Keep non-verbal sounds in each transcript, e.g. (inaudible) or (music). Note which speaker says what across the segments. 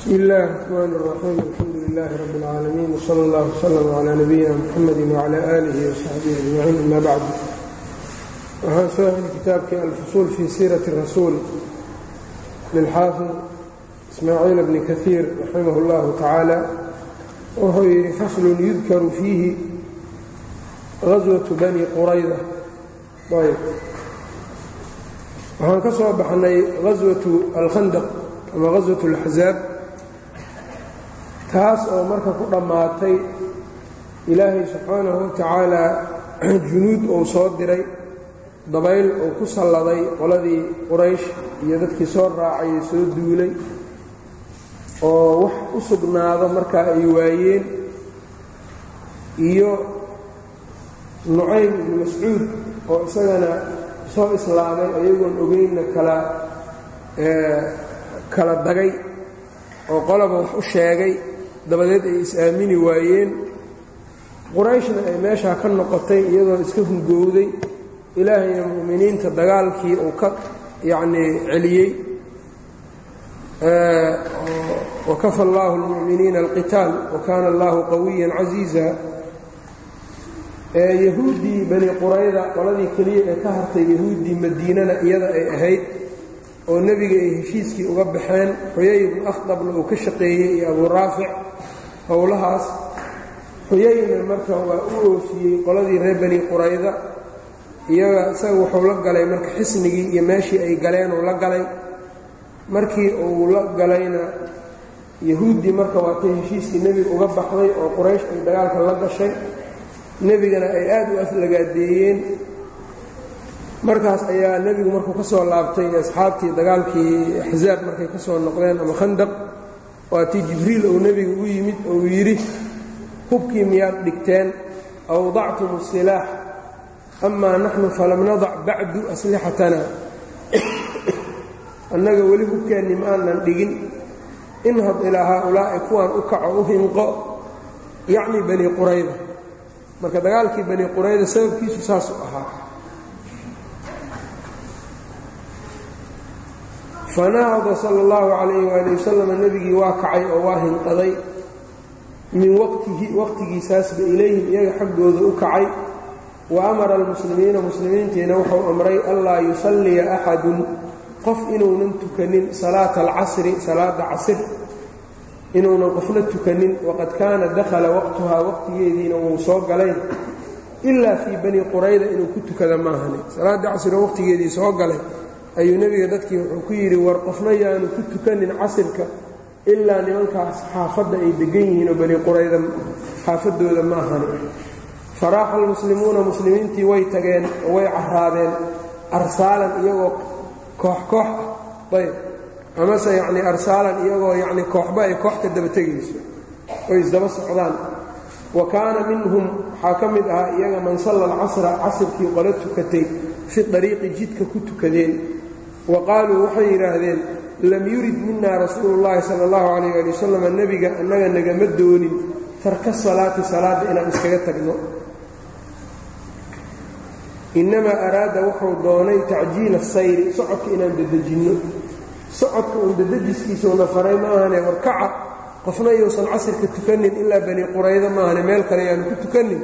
Speaker 1: bsmi اllahi الرحmn الرaxيim alxamdu لilaahi rab اlcaalamiin wslى اllah wslm عlى nabiyina mxamadi wعlى alihi وsaxbihi ajmaciin ama bacd waxaan soo heli kitaabkii alfusuul fii siiraةi rasuul lilxaafid ismaaciil bni kahiir raximah اllahu tacaala wuxuu yidhi faslun yudkaru fiihi gaswaةu bani qurayda ayb waxaan ka soo baxnay gaswaةu alkhandaq ama gaswaة اlaxzaab taas oo marka ku dhammaatay ilaahay subxaanahu watacaala (clears throat) junuud uu soo diray dabayl uu ku salladay qoladii quraysh iyo dadkii soo raacay ee soo duulay oo wax u sugnaado markaa ay waayeen iyo nucaym ibnu mascuud oo isagana soo islaamay ayagoon ogeynna kala kala dagay oo qolaba wax u sheegay dabadeed ay is-aamini waayeen. Qurayshna ay meeshaa ka noqotay iyadoo iska hungowday. Ilaahayna mu'miniinta dagaalkii uu ka yacnii celiyey. Wakafa allaahu lmu'miniina alqitaal wa kaana allaahu qawiyan casiiza yahuuddii bani qurayda qoladii keliya ee ka hartay yahuuddii madiinana iyada ay ahayd oo nebiga ay heshiiskii uga baxeen xuyay ibnu akhdabna uu ka shaqeeyey iyo abuu raafic howlahaas xuyayna marka waa u oofiyey qoladii reer bani qurayda iyaga isaga wuxuu la galay marka xisnigii iyo meeshii ay galeen uu la galay. Markii uu la galayna yahuuddii marka waatay heshiiskii nebiga uga baxday oo quraysh ay dagaalka la gashay. Nebigana ay aad u aflagaadeeyeen markaas ayaa nebigu markuu ka soo laabtay asxaabtii dagaalkii axsaab markay ka soo noqdeen ama khandaq waatii jibriil uu nebigu u yimid uu yidhi hubkii miyaad dhigteen? Awdactum asilaax amaa naxnu falam nadac bacdu aslixatana (coughs) annaga weli hubkeenni ma aanan dhigin. Inhad ilaa haaulaa'i kuwaan u kaco u hinqo yacni bani qurayda. Marka dagaalkii bani qurayda sababkiisu saasuu ahaa fanahada sala allahu calayhi waali wasalam nebigii waa kacay oo waa hinqaday. Min waqtihi waqtigiisaasba ilayhim iyaga xaggooda u kacay. Wa amara almuslimiina muslimiintiina wuxuu amray anlaa yusalliya axadun qof inuunan tukanin salaata alcasri salaada casr inuunan qofna tukanin waqad kaana dakhala waqtuhaa waqtigeediina wuu soo galay. Ilaa fii bani qurayda inuu ku tukada maahane. Salaada casri waqtigeedii soo galay ayuu nebiga dadkii wuxuu ku yidhi war qofna yaanu ku tukanin casirka ilaa nimankaas xaafadda ay degan yihiin oo bani qurayda xaafadooda ma ahani. Faraaxa almuslimuuna muslimiintii way tageen oo way caraabeen arsaalan iyagoo koox koox ah. Ayb. Amase yacnii arsaalan iyagoo yacnii kooxba ay koox ka daba tegayso oy isdaba socdaan. Wa kaana minhum waxaa ka mid ahaa iyaga man salla alcasra casirkii qolo tukatay fi dariiqi jidka ku tukadeen wa qaaluu waxay yidhaahdeen lam yurid mina rasuulu llaahi sala allahu calayh ali wasalam nebiga annaga nagama doonin tarka salaati salaadda inaan iskaga tagno. Innamaa araada wuxuu doonay tacjiila sayri socodka inaan dadejinno. Socodka uun dadejiskiisuuna faray ma ahane warkaca qofna yuusan casirka tukanin ilaa bani qurayda maahane meel kale yaanu ku tukanin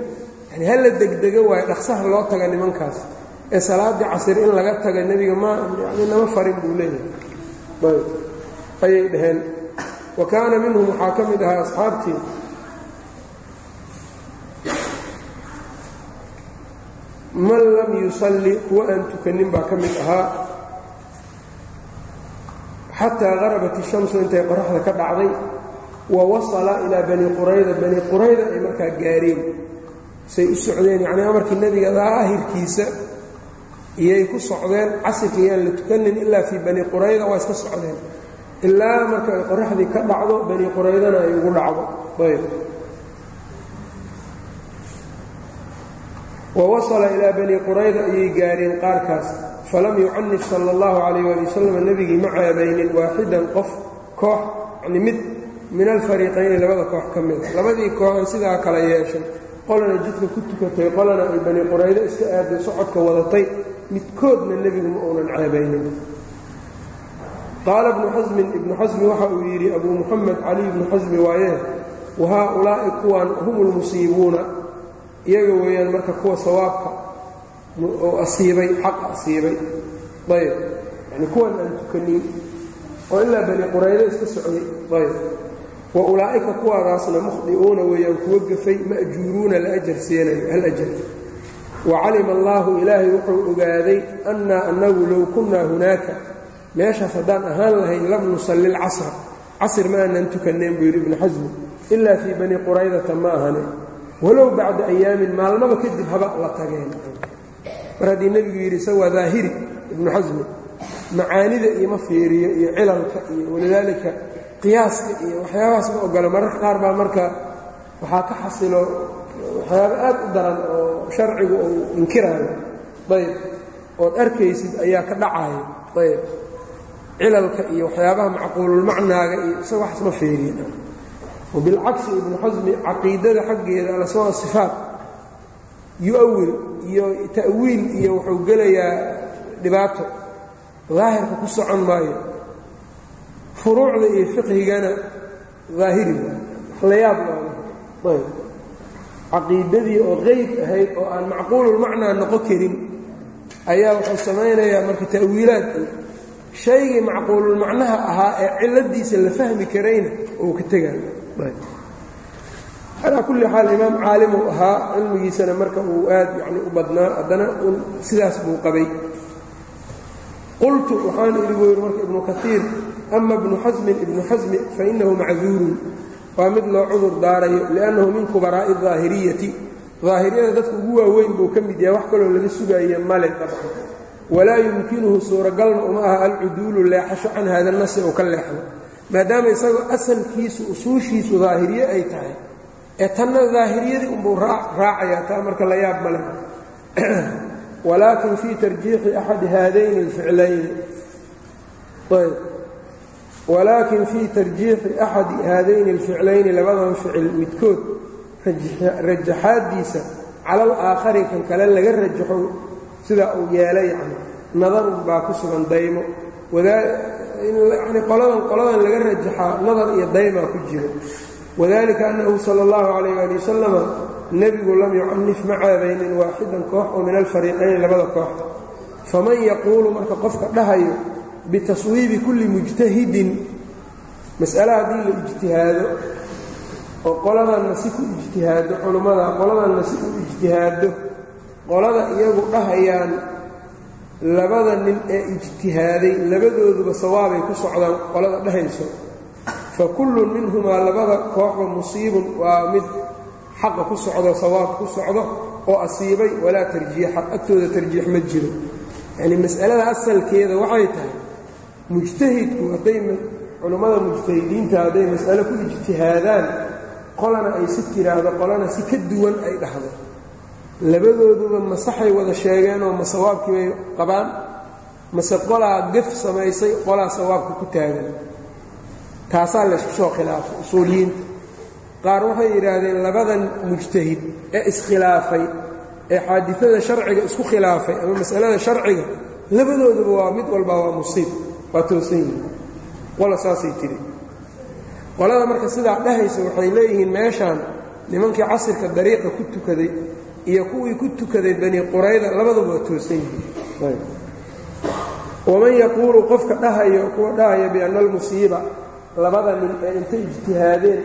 Speaker 1: yani hala degdega waayo dhaqsaha loo taga nimankaas ee salaaddii casir in laga taga nebiga ma nama farin buu leeyahay. Ayay dhaheen. Wa kaana minhum waxaa ka mid ahaa asxaabtii. Man lam yusalli kuwa aan tukanin baa ka mid ahaa. Xataa qarabat ishamsu intay qoraxda ka dhacday. Wa wasala ilaa bani qurayda. Bani qurayda ay markaa gaareen. Say u socdeen yacnii amarkii nebiga daahirkiisa iyay ku socdeen casirka la tukanin ilaa fii bani qurayda waa iska socdeen. Ilaa marka ay qoraxdii ka dhacdo bani quraydana ay ugu dhacdo. Ayb. Wa wasala ilaa bani qurayda ayay gaareen qaarkaas. Falam yucanif sala allahu calayh waali wasalam nebigii ma ceebaynin waaxidan qof koox yani mid min alfariiqayni labada koox ka mida labadii kooxan sidaa kala yeeshay qolana jidka ku tukatay qolana ay bani quraydo iska aaday socodka wadatay midkoodna nebigu ma uunan ceebaynin. Qaala ibnu xasmin ibnu xasmi waxa uu yidhi abuu muxamed cali ibnu xasmi waaye wa haaulaa'i kuwan hum lmusiibuuna iyaga weeyaan marka kuwa sawaabka oo asiibay xaqa asiibay. Ayb yani kuwan aan tukanin oo ilaa bani quraydo iska socday. Ayb wa ulaa'ika kuwaadaasna mukhdi'uuna weeyaan kuwa gafay ma'juuruuna la ajar siinayo hal ajar wa calima allaahu ilaahay wuxuu ogaaday annaa annagu low kunnaa hunaaka. Meeshaas haddaan ahaan lahayn lam nusalli lcasra casr ma aanan tukannayn buu yidhi ibnu xasmi ilaa fii bani quraydata ma ahane walow bacda ayaamin maalmaba kadib haba la tageen. Mar haddii nebigu yidhi isa waa ibnu xasmi macaanida ioma fiiriyo iyo cilalka iyo walidaalika qiyaaska iyo waxyaabahaas ma ogola. Mararka qaar baa marka waxaa ka xasilo waxyaaba aad u daran oo sharcigu uu inkiraayo ayb. Ood arkaysid ayaa ka dhacayo ayb. Cilalka iyo waxyaabaha macquululmacnaaga iyo isaga waxaas ma fiiriyin wabilcagsi ibnu xasmi caqiidada xaggeeda alasmaa sifaat. Yu-awil iyo ta'wiil iyo wuxuu gelayaa dhibaato. Daahirka ku socon maayo. Furuucda iyo fiqhigana daahiri. La yaab ayb caqiidadii oo qeyb ahayd oo aan macquululmacnaa noqon karin ayaa wuxuu samaynayaa marka ta'wiilaad shaygii macquululmacnaha ahaa ee ciladiisa la fahmi karayna uu ka tegayo calaa kulli xaal imaam caalimuu ahaa cilmigiisana marka uu aad yani u badnaa haddana sidaas buu qabay. Qultu waxaan idhi buu marka ibnu kaiir ama ibnu xasmin ibnu xasmi fainahu macduurun waa mid loo cudur daarayo liannahu min kubaraa'i daahiriyati daahiriyada dadka ugu waaweyn buu ka mid yahay wax kaloo laga sugaaya male dabcan. Walaa yumkinuhu suuragalna uma aha alcuduulu leexasho can hada nasi ou ka leexdo. Maadaama isagoo asalkiisu usuushiisu daahiriye ay tahay ee tanna daahiriyadii unbuu raacayaa taa marka la yaab ma leh (clears throat) walaakin fii tarjiixi axadi haadayni alficlayni walaakin fii tarjiixi axadi haadayni alficlayni labadan ficil midkood rajaxaadiisa cala alaakhari kan kale laga rajaxo sidaa uu yeelay yani nadarun baa ku sugan daymo. Yani qoladan qoladan laga rajaxaa nadar iyo daymaa ku jira wadalika annahu sala allahu calayh ali wasalama nebigu lam yucanif ma caabaynin waaxidan koox oo min alfariiqayni labada koox. Faman yaquulu marka qofka dhahayo bitaswiibi kulli mujtahidin. Mas'ale haddii la ijtihaado oo qoladanna si ku ijtihaado culummada qoladanna si u ijtihaado qolada iyagu dhahayaan labada nin ee ijtihaaday labadooduba sawaabay ku socdaan qolada dhahayso. Fa kullun minhumaa labada kooxba musiibun waa mid xaqa ku socdo sawaab ku socdo oo asiibay walaa tarjiixa agtooda tarjiix ma jiro. Yacnii mas'alada asalkeeda waxay tahay mujtahidku hadday culummada mujtahidiinta hadday mas'ale ku ijtihaadaan qolana ay si tiraahdo qolana si ka duwan ay dhahdo. Labadooduba masaxay wada sheegeenoo ma sawaabkii bay qabaan? Mase qolaa gef samaysay qolaa sawaabka ku taagan? Taasaa laysku soo khilaafay usuuliyiinta. Qaar waxay yidhaahdeen labadan mujtahid ee iskhilaafay ee xaadidada sharciga isku khilaafay ama masalada sharciga labadooduba waa mid walba waa musiib waa toosan yihiin qola saasay tiri qolada marka sidaa dhahaysa waxay leeyihiin meeshaan nimankii casirka dariiqa ku tukaday iyo kuwii ku tukaday bani qurayda labaduba waa toosan yihiin. Waman yaquulu qofka dhahayo kuwa dhahaya bianna almusiiba labada nin ee intay ijtihaadeen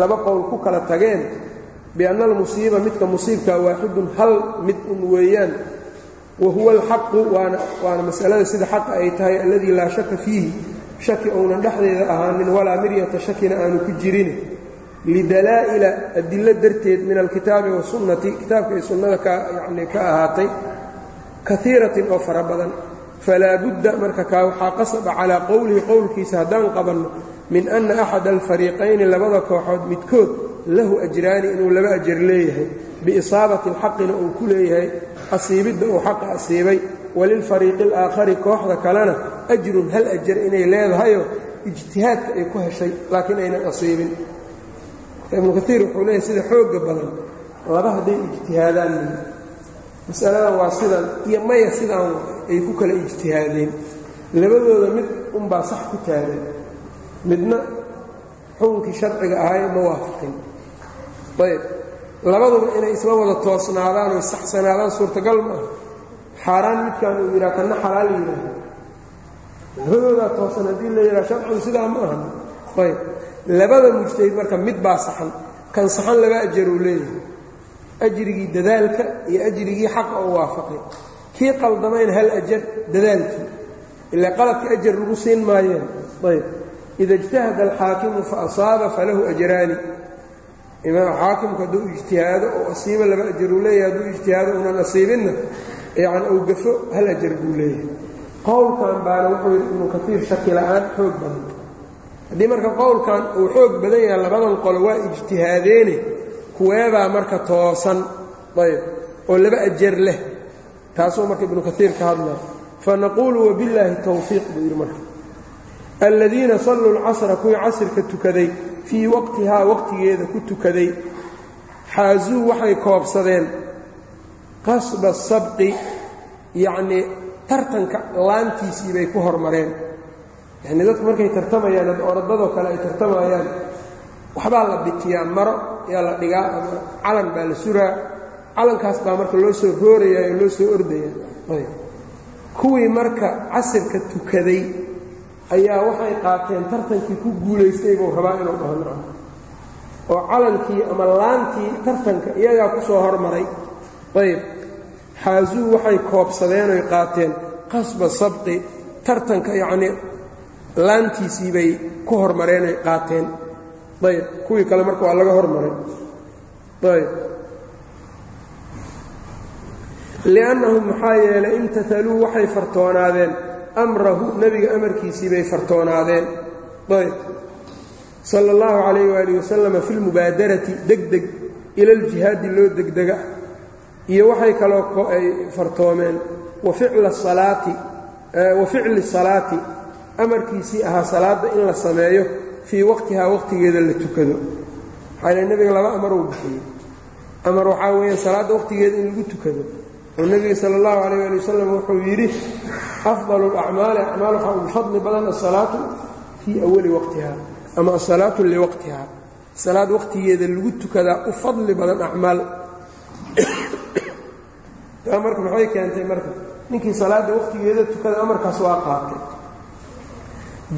Speaker 1: laba qowl ku kala tageen bianna almusiiba midka musiibkaa waaxidun hal mid un weeyaan wa huwa alxaqu waana masalada sida xaqa ay tahay alladii laa shaka fiihi. Shaki ounan dhexdeeda ahaanin walaa miryata shakina aanu ku jirin. Lidalaa'ila adilo darteed min alkitaabi wasunnati kitaabka iyo sunnada yani ka ahaatay kaiiratin oo fara badan. Falaa budda marka kaa waxaa qasaba calaa qowlihi qowlkiisa haddaan qabanno min anna axada alfariiqayni labada kooxood midkood lahu ajraani inuu laba ajar leeyahay biisaabati alxaqina uu ku leeyahay asiibidda uu xaqa asiibay walilfariiqi alaakhari kooxda kalena ajrun hal ajar inay leedahayoo ijtihaadka ay ku heshay laakiin aynan asiibin. Ibnu kaiir wuxuu leeyahay sida xoogga badan laba hadday ijtihaadaan masalada waa sidan iyo maya sidaan ay ku kala ijtihaadeen. Labadooda mid unbaa sax ku taagan midna xukunkii sharciga ahay ma waafaqin ayb labaduba inay isla wada toosnaadaan oo saxsanaadaan suurtagal ma aha. Xaaraan midkaan uu yidhaha kanna xalaal yidhaaha labadoodaa toosan haddii la yidhaha sharcigu sidaa ma aha. Ayb. Labada mujtahid marka mid baa saxan kan saxan laba ajar uu leeyahay. Ajrigii dadaalka iyo ajrigii xaqa oo waafaqay. Kii qaldamayn hal ajar dadaalkii. Ilaa qaladka ajar lagu siin maayeen. Ayb. Ida اجtahada alxaakimu faasaaba falahu ajraani xaakimku hadduu ijtihaado oo asiibo laba ajaruu leeyahay hadduu ijtihaado unan asiibinna yani uu gafo hal ajar buu leeyahay. Qowlkan baana wuxuu yidhi ibnu kaiir shaki la'aan xoog badan. Haddii marka qowlkan uu xoog badan yahay labadan qolo waa ijtihaadeene kuweebaa marka toosan ayb oo laba ajar leh. Taasuu marka ibnu kaiir ka hadlaya fanaquulu wabillaahi towfiiq buu yidhi marka. Aladiina salluu lcasra kuwii casirka tukaday fii waqtihaa waqtigeeda ku tukaday xaasuu waxay koobsadeen qasba sabqi yacnii tartanka laantiisii bay ku hormareen. Yacnii dadku markay tartamayaan ad orodadoo kale ay tartamayaan waxbaa la bitiyaa maro yaa la dhigaa ama calan baa la suraa calankaas baa marka loo soo rooraya oo loo soo ordaya kuwii marka casirka tukaday ayaa waxay qaateen tartankii ku guulaystay buu rabaa inuu dhaho oo calankii ama laantii tartanka iyagaa ku soo hormaray. Ayb xaasuu waxay koobsadeen oy qaateen qasba sabqi tartanka yacnii laantiisii bay ku hormareen oy qaateen. Ayb kuwii kale marka waa laga hormaray. Ayb liannahum maxaa yeelay imtahaluu waxay fartoonaadeen amrahu nebiga amarkiisii bay fartoonaadeen. Ayb. Sala allahu calayh waali wasalama fi lmubaadarati degdeg ila aljihaadi loo degdega iyo waxay kaloo ay fartoomeen. Wa ficli salaati amarkiisii ahaa salaadda in la sameeyo fii waqtihaa waqtigeeda la tukado. Maxaa nebiga laba amar uu bixiyey. Amar waxaa weeyaan salaadda waqtigeeda in lagu tukado. Oo nebiga sala allahu calayh waali wasalam wuxuu yidhi afdalu alacmaali acmaal waxaa ugu fadli badan asalaatu fii awali waqtiha ama asalaatu liwaqtiha salaad waqtigeeda lagu tukadaa u fadli badan acmaal taa marka maxay keentay marka ninkii salaadda waqtigeeda tukada amarkaas waa qaatay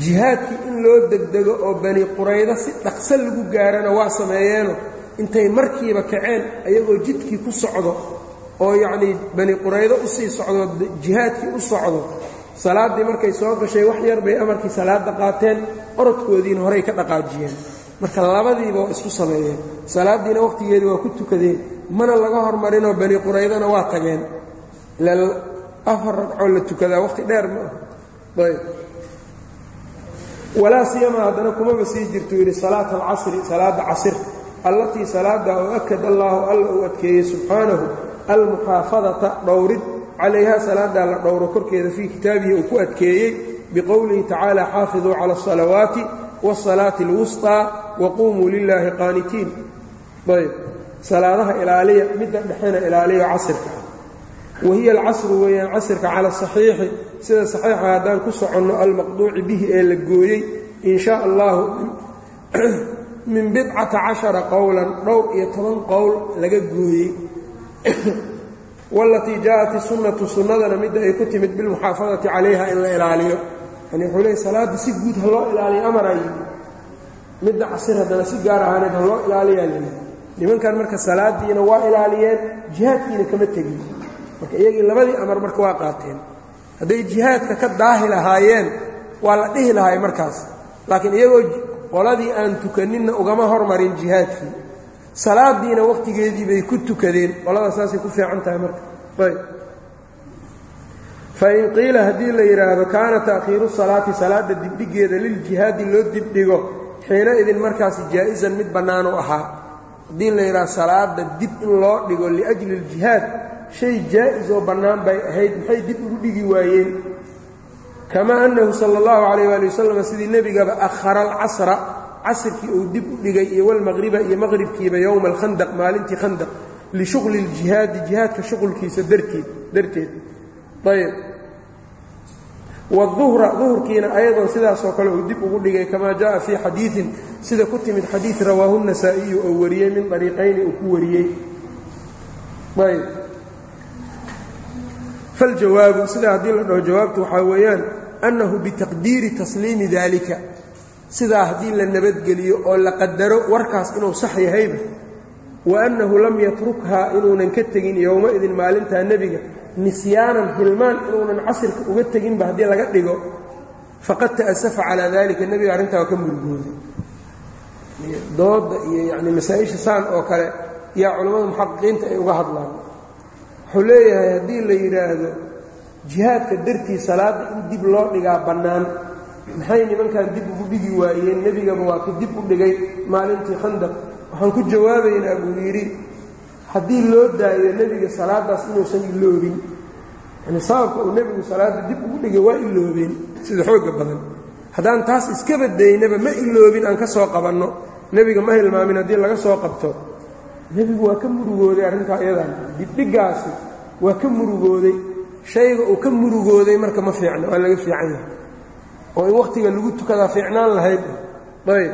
Speaker 1: jihaadkii in loo degdego oo bani quraydo si dhaqso lagu gaarana waa sameeyeeno intay markiiba kaceen ayagoo jidkii ku socdo oo yacnii bani quraydo u sii socdo jihaadkii u socdo salaaddii markay soo gashay wax yar bay amarkii salaadda qaateen orodkoodiina horey ka dhaqaajiyeen. Marka labadiiba waa isku sameeyeen. Salaaddiina waqtigeedii waa ku tukadeen. Mana laga hormarinoo bani quraydona waa tageen. Ilaa afar ragcoo la tukadaa waqti dheer ma ah ayb. Walaa siyamaa haddana kumaba sii jirtu yidhi salaata alcasri salaadda casir. Allatii salaadda oo akad allaahu alla uu adkeeyey subxaanahu almuxaafadata dhowrid calayha salaaddaa la dhowro korkeeda fii kitaabihi uu ku adkeeyey biqowlihi tacaala xaafiduu cala asalawaati waasalaati alwusطaa waquumuu lilaahi qaanitiin. Ayb salaadaha ilaaliya midda dhexena ilaaliya casirka ah. Wahiya alcasru weeyaan casirka cala asaxiixi sida saxiixa haddaan ku soconno almaqduuci bihi ee la gooyey in shaa allahu min bidcata cashara qowlan dhowr iyo toban qowl laga gooyey walatii jaaءat isunnatu sunnadana midda ay ku timid bilmuxaafadati calayha in la ilaaliyo. Yani wuxuu leey salaadda si guud ha loo ilaaliyo amarayi midda casir haddana si gaar ahaaneed ha loo ilaaliyaa lii nimankan marka salaadiina waa ilaaliyeen jihaadkiina kama tegin. Marka iyagii labadii amar marka waa qaateen. Hadday jihaadka ka daahi lahaayeen waa la dhihi lahaay markaas. Laakiin iyagoo qoladii aan tukaninna ugama hormarin jihaadkii salaadiina waqtigeedii bay ku tukadeen. Qolada saasay ku fiican tahay marka. Ayb. Fain qiila haddii la yidhaahdo kaana ta'khiiru salaati salaadda dibdhigeeda liljihaadi loo dibdhigo xiina idin markaasi jaa'isan mid bannaanu ahaa. Haddii la yidhahdo salaadda dib in loo dhigo liajli اljihaad shay jaa'is oo bannaan bay ahayd maxay dib ugu dhigi waayeen? Kamaa annahu sala اllahu calayh waali wasalam sidii nebigaba akhara alcasra casirkii uu dib u dhigay iyo walmaqriba iyo maqribkiiba yowma alkhandaq maalintii khandaq lishuqli ljihaadi jihaadka shuqulkiisa darteed darteed. Ayb. Wauhra duhurkiina ayadan sidaasoo kale uu dib ugu dhigay kamaa jaءa fii xadiiin sida ku timid xadiid rawaahu nasaa'iyu oo wariyey min ariiqayni uu ku wariyey. Ayb. Faljawaabu sida haddii la dhaho jawaabtu waxaa weeyaan annahu bitaqdiiri tasliimi dalika sidaa haddii la nabadgeliyo oo la qadaro warkaas inuu sax yahayba waannahu lam yatrukhaa inuunan ka tegin yowma-idin maalintaa nebiga nisyaanan hilmaan inuunan casirka uga teginba haddii laga dhigo faqad ta'asafa calaa dalika nebiga arrintaa waa ka murugooday. Dooda iyo yacni masaa-isha saan oo kale yaa culammada muxaqiqiinta ay uga hadlaan. Wuxuu leeyahay haddii la yidhaahdo jihaadka dartii salaadda in dib loo dhigaa bannaan maxay nimankan dib ugu dhigi waayeen? Nebigaba waa ka dib u dhigay maalintii khandaq. Waxaan ku jawaabaynaa buu yidhi haddii loo daayo nebiga salaadaas inuusan iloobin yani sababka uu nebigu salaadda dib ugu dhigay waa iloobeen sida xoogga badan. Haddaan taas iska badaynaba ma iloobin aan ka soo qabanno. Nebiga ma hilmaamin haddii laga soo qabto. Nebigu waa ka murugooday arrintaa iyadan dibdhigaasi waa ka murugooday. Shayga uu ka murugooday marka ma fiicna waa laga fiican yahay oo in wakhtiga lagu tukadaa fiicnaan lahayd. Ayb.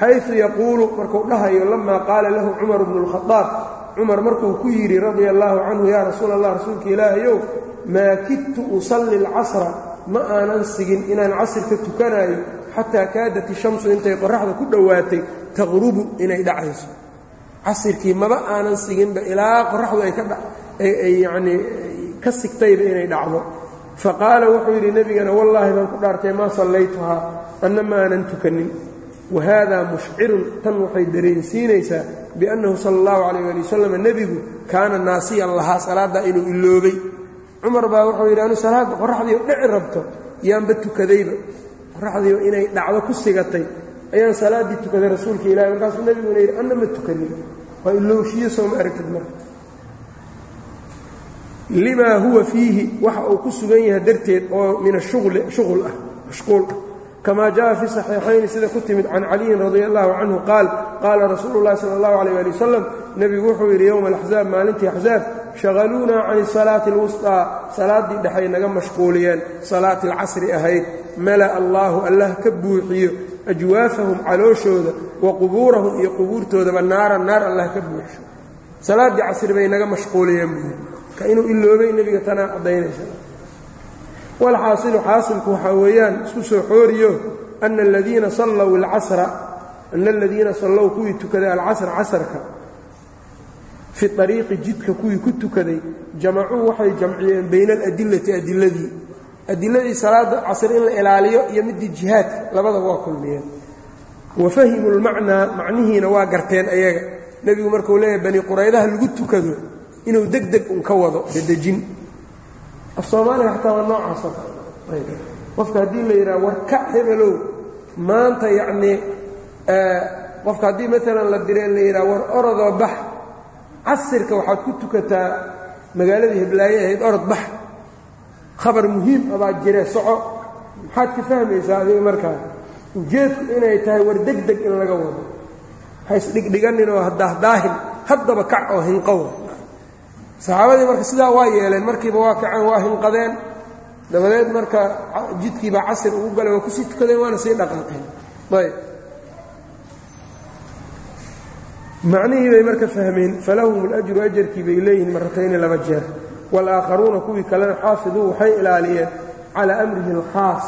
Speaker 1: Xayu yaquulu markuu dhahayo lamaa qaala lahu cumar bnu اlkhadaab cumar markuu ku yidhi radia allaahu canhu yaa rasuul allah rasuulka ilaahayow maa kidtu usalli اlcasra ma aanan sigin inaan casirka tukanayo xataa kaadat ishamsu intay qoraxda ku dhowaatay taqrubu inay dhacayso. Casirkii maba aanan siginba ilaa qoraxdu ay yanii ka sigtayba inay dhacdo faqaala wuxuu yidhi nebigana wallaahi baan ku dhaartay maa sallaytuhaa? Anna ma aanan tukanin. Wahada mushcirun. Tan waxay dareensiinaysaa biannahu sala allahu calayh ali wasalam nebigu kaana naasiyan lahaa salaaddaa inuu iloobay. Cumar baa wuxuu yidhi anu salaadda qoraxdiio dhici rabto yaanba tukadayba. Qoraxdiio inay dhacdo ku sigatay ayaan salaaddii tukaday rasuulka ilahi markaasuu nebiguna yidhi anna ma tukanin. Waa ilowshiyo sooma aragtid marka limaa huwa fiihi waxa uu ku sugan yahay darteed oo min ashuqul ah mashquul ah. Kamaa jaa fi saxiixayni sida ku timid can caliyin radi allahu canhu qaal qaala rasuulu llahi sala allahu calayh ali wasalam nebigu wuxuu yidhi yowma alaxzaab maalintii axzaab shaqaluunaa can salaati alwustaa salaaddii dhexay naga mashquuliyeen salaati alcasri ahayd. Mala'a allaahu allah ka buuxiyo ajwaafahum calooshooda wa qubuurahum iyo qubuurtoodaba naaran naar allah ka buuxiyo salaaddii casri bay naga mashquuliyeen buu ka inuu iloobay nebiga tanaa caddaynaysa. Walxaasilu xaasilku waxaa weeyaan isku soo xooriyo ana aladiina sallow alcasra ana aladiina sallow kuwii tukaday alcasra casarka fi ariiqi jidka kuwii ku tukaday jamacuu waxay jamciyeen bayna aladilati adiladii adiladii salaada casr in la ilaaliyo iyo midii jihaadka labadaba waa kulmiyeen. Wa fahimuu lmacnaa macnihiina waa garteen ayaga. Nebigu markuu leeyahay bani quraydaha lagu tukado inuu deg deg un ka wado dadejin af soomaaliga xataa waa noocaasoo kale. Qofka haddii la yidhaha war ka hebelow maanta yacnii qofka haddii maalan la dire la yidhaha war orodoo bax casirka waxaad ku tukataa magaaladii heblaaye ahayd orod bax. Khabar muhiim abaa jire soco. Maxaad ka fahmaysaa adiga markaa? Ujeedku inay tahay war deg deg in laga wado. Ha isdhigdhiganin oo hadahdaahin haddaba kac oo hinqowa saxaabadii marka sidaa waa yeeleen markiiba waa kaceen waa hinqadeen dabadeed marka jidkiibaa casir ugu galay waa kusii tukadeen waana sii dhaqaaqeen ayb macnihii bay marka fahmeen falahum اlajru ajarkii bay leeyihiin maratayni laba jeer wاlaakharuuna kuwii kalena xaafiduu waxay ilaaliyeen calaa amrihi اlkhaas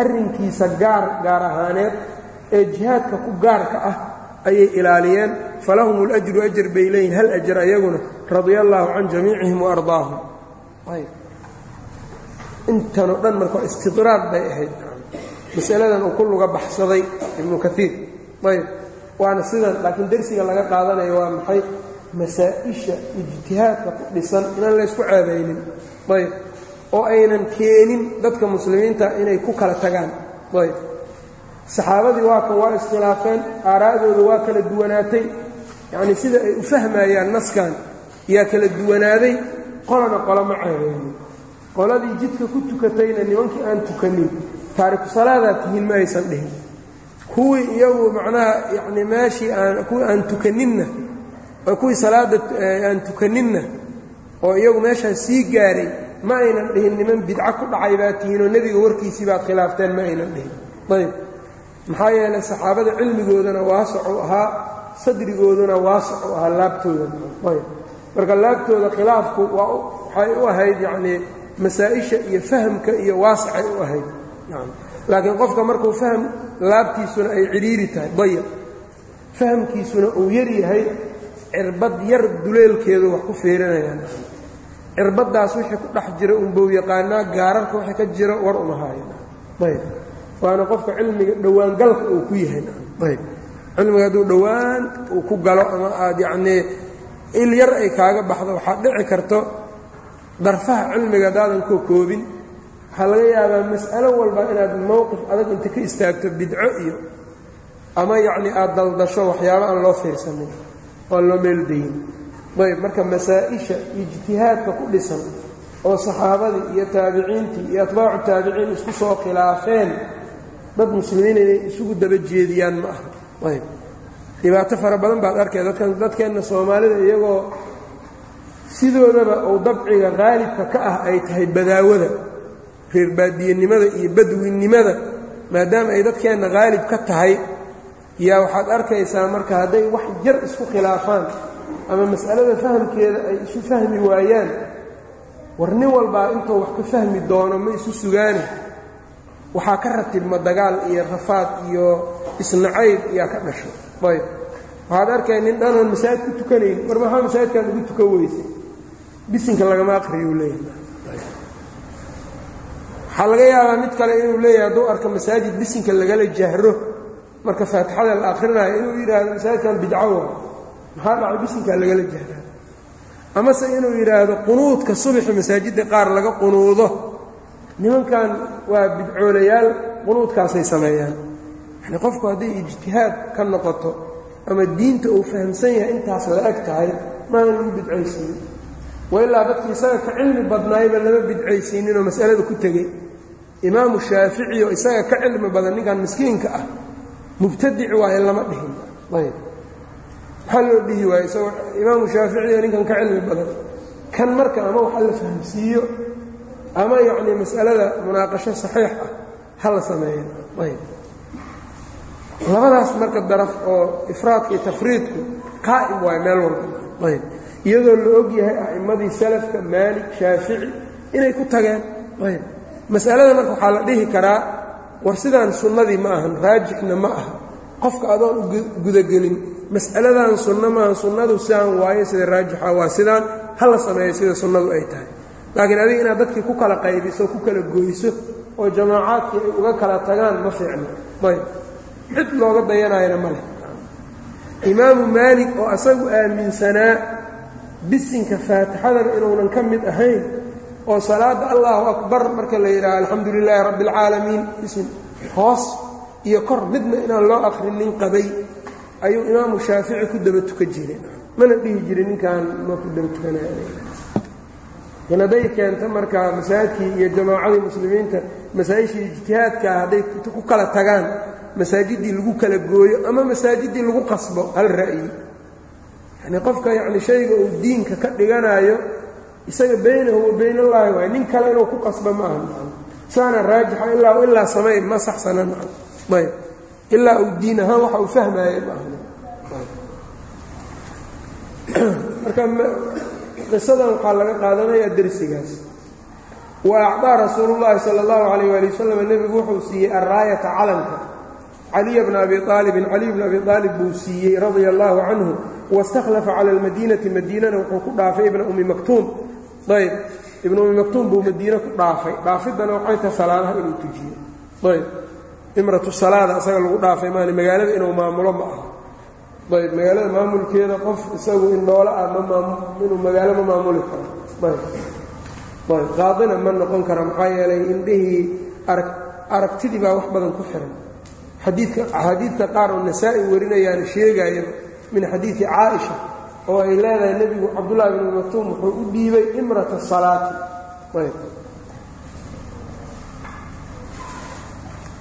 Speaker 1: arrinkiisa gaar gaar ahaaneed ee jihaadka ku gaarka ah ayay ilaaliyeen falahum اlajru ajar bay leeyihin hal ajar ayaguna radia allaahu can jamiicihim waardaahum intanoo dhan marka istidraad bay ahayd. Masaladan uu ku luga baxsaday ibnu kaiir ayb. Waana sidan laakiin dersiga laga qaadanayo waa maxay? Masaa-isha ijtihaadka ku dhisan inaan laysku ceebaynin ayb. Oo aynan keenin dadka muslimiinta inay ku kala tagaan. Ayb. Saxaabadii waa kan waa iskhilaafeen aaraa'dooda waa kala duwanaatay. Yacnii sida ay u fahmayaan naskan yaa kala duwanaaday qolana qolo ma ceebaynin qoladii jidka ku tukatayna nimankii aan tukanin taariku salaadaa tihiin ma aysan dhihin. Kuwii iyagu macnaha yacni meeshii aan kuwii aan tukaninna kuwii salaadda aan tukaninna oo iyagu meeshaas sii gaaray ma aynan dhihin niman bidco ku dhacay baa tihiin oo nebiga warkiisii baad khilaafteen ma aynan dhihin. Ayb. Maxaa yeelay saxaabada cilmigoodana waasacu ahaa sadrigooduna waasacu ahaa laabtooda. Ayb marka laabtooda khilaafku waxay u ahayd yacnii masaa-isha iyo fahamka iyo waasicay u ahayd laakiin qofka markuu fahm laabtiisuna ay cidhiiri tahay dayaq fahamkiisuna uu yar yahay cirbad yar duleelkeedu wax ku fiirinayaan cirbaddaas wixii ku dhex jira unbou yaqaanaa gaararka wixii ka jira war uma haayan ayb waana qofka cilmiga dhowaangalka uu ku yahay. Ayb cilmiga hadduu dhowaan uu ku galo ama aad yacnii il yar ay kaaga baxdo waxaad dhici karto darfaha cilmiga haddaadan koo koobin. Waxaa laga yaabaa mas'alo walba inaad mowqif adag inta ka istaagto bidco iyo ama yacnii aad daldasho waxyaaba aan loo fiirsanin oan loo meeldayin ayb marka masaa-isha ijtihaadka ku dhisan oo saxaabadii iyo taabiciintii iyo atbaacu taabiciin isku soo khilaafeen dad muslimiin inay isugu daba jeediyaan ma aha. Ayb dhibaato fara badan baad arkay dadkan dadkeenna soomaalida iyagoo sidoodaba uu dabciga qaalibka ka ah ay tahay badaawada reer baadiyenimada iyo badwinnimada maadaama ay dadkeenna qaalib ka tahay. Yaa waxaad arkaysaa marka hadday wax jar isku khilaafaan ama mas'alada fahamkeeda ay isu fahmi waayaan war nin walbaa intuu wax ka fahmi doono ma isu sugaani waxaa ka ratibma dagaal iyo rafaad iyo isnacayb iyaa ka dhasho ayb. Waxaad arkay nin dhanaan masaajid ku tukanayn war maxaa masaajidkan ugu tukan weysay bisinka lagama aqriyuu leeyahay. Waxaa laga yaabaa mid kale inuu leeyahay hadduu arko masaajid bisinka lagala jahro marka faatixada la akhrinayo inuu yidhaahdo masaajidkan bidco waa maxaa dhacay bisinkaa lagala jahraa amase inuu yidhaahdo qunuudka subaxi masaajidda qaar laga qunuudo? Nimankan waa bidcoolayaal qunuudkaasay sameeyaan yani qofku hadday ijtihaad ka noqoto ama diinta uu fahamsan yahay intaas la eg tahay maanan lagu bidcaysiinin. Wailaa dadki isaga ka cilmi badnaayba lama bidcaysiininoo masalada ku tegey. Imaamu shaafici oo isaga ka cilmi badan ninkan miskiinka ah mubtadic waaye lama dhihin. Ayb maxaa loo dhihi waaye isagoo imaamu shaaficiyo ninkan ka cilmi badan kan marka ama waxa la fahamsiiyo ama yacnii mas'alada munaaqasho saxiix ah ha la sameeya ayb labadaas marka daraf oo ifraadka iyo tafriidku qaa'im waayo meel walba. Ayb iyadoo la og yahay a'immadii salafka maalik shaafici inay ku tageen. Ayb mas'alada marka waxaa la dhihi karaa war sidaan sunnadii ma ahan raajixna ma aha. Qofka adoon u gudagelin mas'aladan sunno maaha sunnadu sidaan waayo sida raajixa waa sidaan ha la sameeyo sida sunnadu ay tahay. Laakiin adiga inaad dadkii ku kala qaybiso ku kala goyso oo jamaacaadkii ay uga kala tagaan ma fiicno ayb cid looga dayanayana ma leh. Imaamu maalik oo asagu aaminsanaa bisinka faatixadana inuunan ka mid ahayn oo salaadda allahu akbar marka la yidhaha alxamdu lilaahi rabbi alcaalamiin bisin hoos iyo kor midna inaan loo akrinin qabay ayuu imaamu shaafici ku daba tukan jiray. Mana dhihi jirin ninkan ma ku daba tukanaya in hadday keento marka masaajidkii iyo jamaacadii muslimiinta masaa-ishii ijtihaadkaa hadday ku kala tagaan masaajiddii lagu kala gooyo ama masaajiddii lagu qasbo hal ra'yi. Yacnii qofka yacni shayga uu diinka ka dhiganaayo isaga baynahu wa bayn allaahi waay nin kale inuu ku qasbo ma aha. Saana raajixa ilaa ilaa samayn ma saxsana ayb. Ilaa uu diin ahaan waxa uu fahmaaye ma aha. Marka qisadan waxaa laga qaadanayaa dersigaas wa acdaa rasuulu llaahi sala allahu calayh waali wasalam nebigu wuxuu siiyey alraayata calanka caliya bna abi aalibin caliy bna abi aalib buu siiyey radia allahu canhu waistakhlafa cala almadiinati madiinana wuxuu ku dhaafay ibna ummi maktuum. Ayb ibna ummi maktuum buu madiine ku dhaafay. Dhaafiddana waxay tahay salaadaha inuu tujiyo. Ayb imratu salaada isaga lagu dhaafay maani magaalada inuu maamulo ma aha. Ayb magaalada maamulkeeda qof isagu indhoolo ah minuu magaalo ma maamuli karo. Qaadina ma noqon kara maxaa yeelay indhihii aragtidii baa wax badan ku xiran axaadiidta qaar oo nasaa-i warinayaana sheegayaba min xadiidi caaisha oo ay leedahay nebigu cabdullahi bn maktuum wuxuu u dhiibay imrata salaati.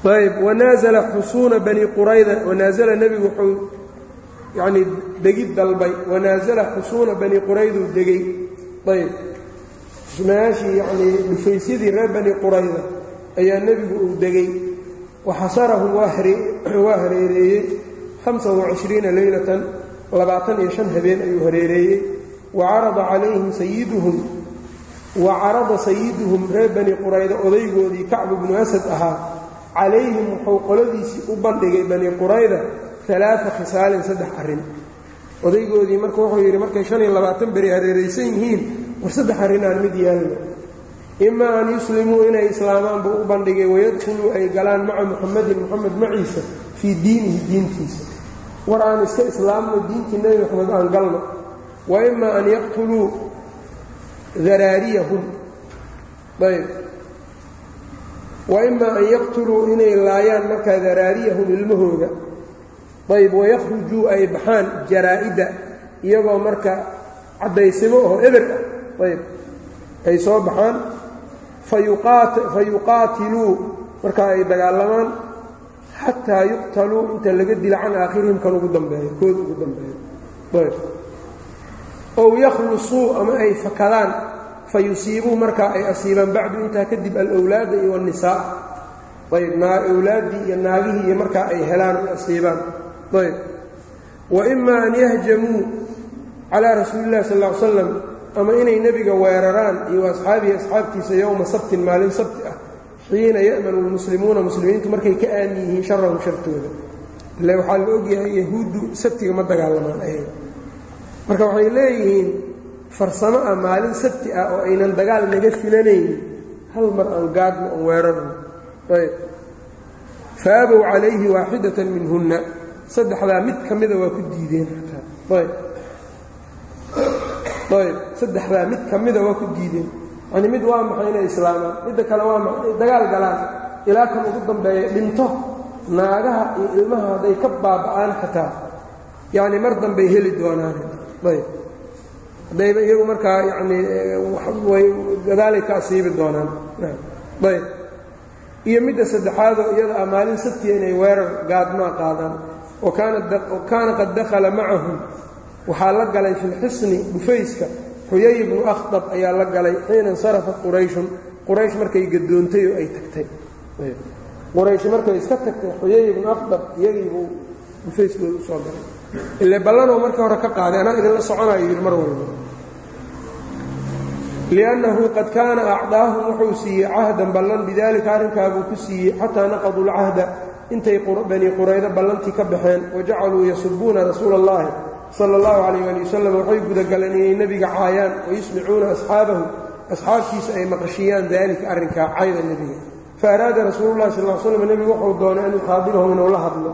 Speaker 1: Ayb. Wanaazala xusuuna bani qurayda wanaazala nebigu wuxuu yacnii degid dalbay. Wanaasala xusuuna bani qurayduu degay. Ayb. Meeshii yacnii dhufaysyadii reer bani qurayda ayaa nebigu uu degay waxasarahum waa hareereeyey hamsa wacishriina leylatan labaatan iyo shan habeen ayuu hareereeyey wa carada calayhim sayiduhum wa carada sayiduhum reer bani qurayda odaygoodii kacbu bnu asad ahaa calayhim wuxuu qoladiisii u bandhigay bani qurayda alaaa khisaalin saddex arrin odaygoodii marka wuxuu yidhi markay shan iyo labaatan beri hareeraysan yihiin war saddex arrin aan mid yeelno imaa an yuslimuu inay islaamaan buu u bandhigay wayadkhuluu ay galaan maca muxamadin moxamed maciisa fii diinihi diintiisa. War aan iska islaamno diintii nebi moxamed aan galno. Wa imaa an yaqtuluu daraariyahum. Ayb. Wa imaa an yaqtuluu inay laayaan markaa daraariyahum ilmahooda. Ayb wayakhrujuu ay baxaan jaraa'ida iyagoo marka caddaysimo oo eber ah. Ayb. Ay soo baxaan fa yuqaatiluu markaa ay dagaalamaan xataa yuqtaluu inta laga dila can aakhirihim kan ugu dambeeyo kooda ugu dambeeyo ow yakhlusuu ama ay fakadaan fa yusiibuu markaa ay asiibaan bacdu intaa kadib alwlaada iyo annisaa ayb awlaaddii iyo naagihii iyo markaa ay helaan ay asiibaan ayb wa imaa an yahjamuu calaa rasuuli illahi sal ly slam ama inay nebiga weeraraan iyo asxaabihi asxaabtiisa yowma sabtin maalin sabti ah xiina ya'manu lmuslimuuna muslimiintu markay ka aamin yihiin sharahum shartooda. Ile waxaa la ogyahay yahuuddu sabtiga ma dagaalamaan ayaga. Marka waxay leeyihiin farsamo ah maalin sabti ah oo aynan dagaal naga filanaynin hal mar aan gaadno aan weerarno. Ayb. Fa abow calayhi waaxidatan minhunna. Saddexdaa mid ka mida waa ku diideen xataa ayb ayb saddexdaa mid ka mida waa ku diideen. Yani mid waa maxay inay islaamaan? Midda kale waa maxay dagaal galaan? Ilaa kan ugu dambeeya dhinto naagaha iyo ilmaha hadday ka baaba'aan xataa. Yacni mar dambay heli doonaan. Ayb. Haddayba iyagu markaa yacnii way gadaalay ka asiibi doonaan. Ayb. Iyo midda saddexaadoo iyada ah maalin sabtiya inay weerar gaadmaa qaadaan. Wa kaana qad dakhala macahum waxaa la galay fi lxisni dhufayska xuyay bnu akhdab ayaa la galay xiina insarafat qurayshun. Quraysh markay gadoontay oo ay tagtay. Quraysh markay iska tagtay xuyay ibnu akhdab iyagiibuu dhufayskooda u soo galay. Ile ballanoo markii hore ka qaaday anaa idinla soconayo yidhi mar walba. Liannahu qad kaana acdaahum wuxuu siiyey cahdan ballan bidalika arrinkaabuu ku siiyey xataa naqaduu lcahda intay bani quraydo ballantii ka baxeen wajacaluu yasubuuna rasuula allahi sala allahu calayh ali wasalam waxay gudagaleen inay nebiga caayaan wayusmicuuna asxaabahu asxaabtiisa ay maqashiyaan daalika arrinkaa cayda nebiga. Faaraada rasuululahi sal l slam nebigu wuxuu doonay an yuqaabilahum inuu la hadlo.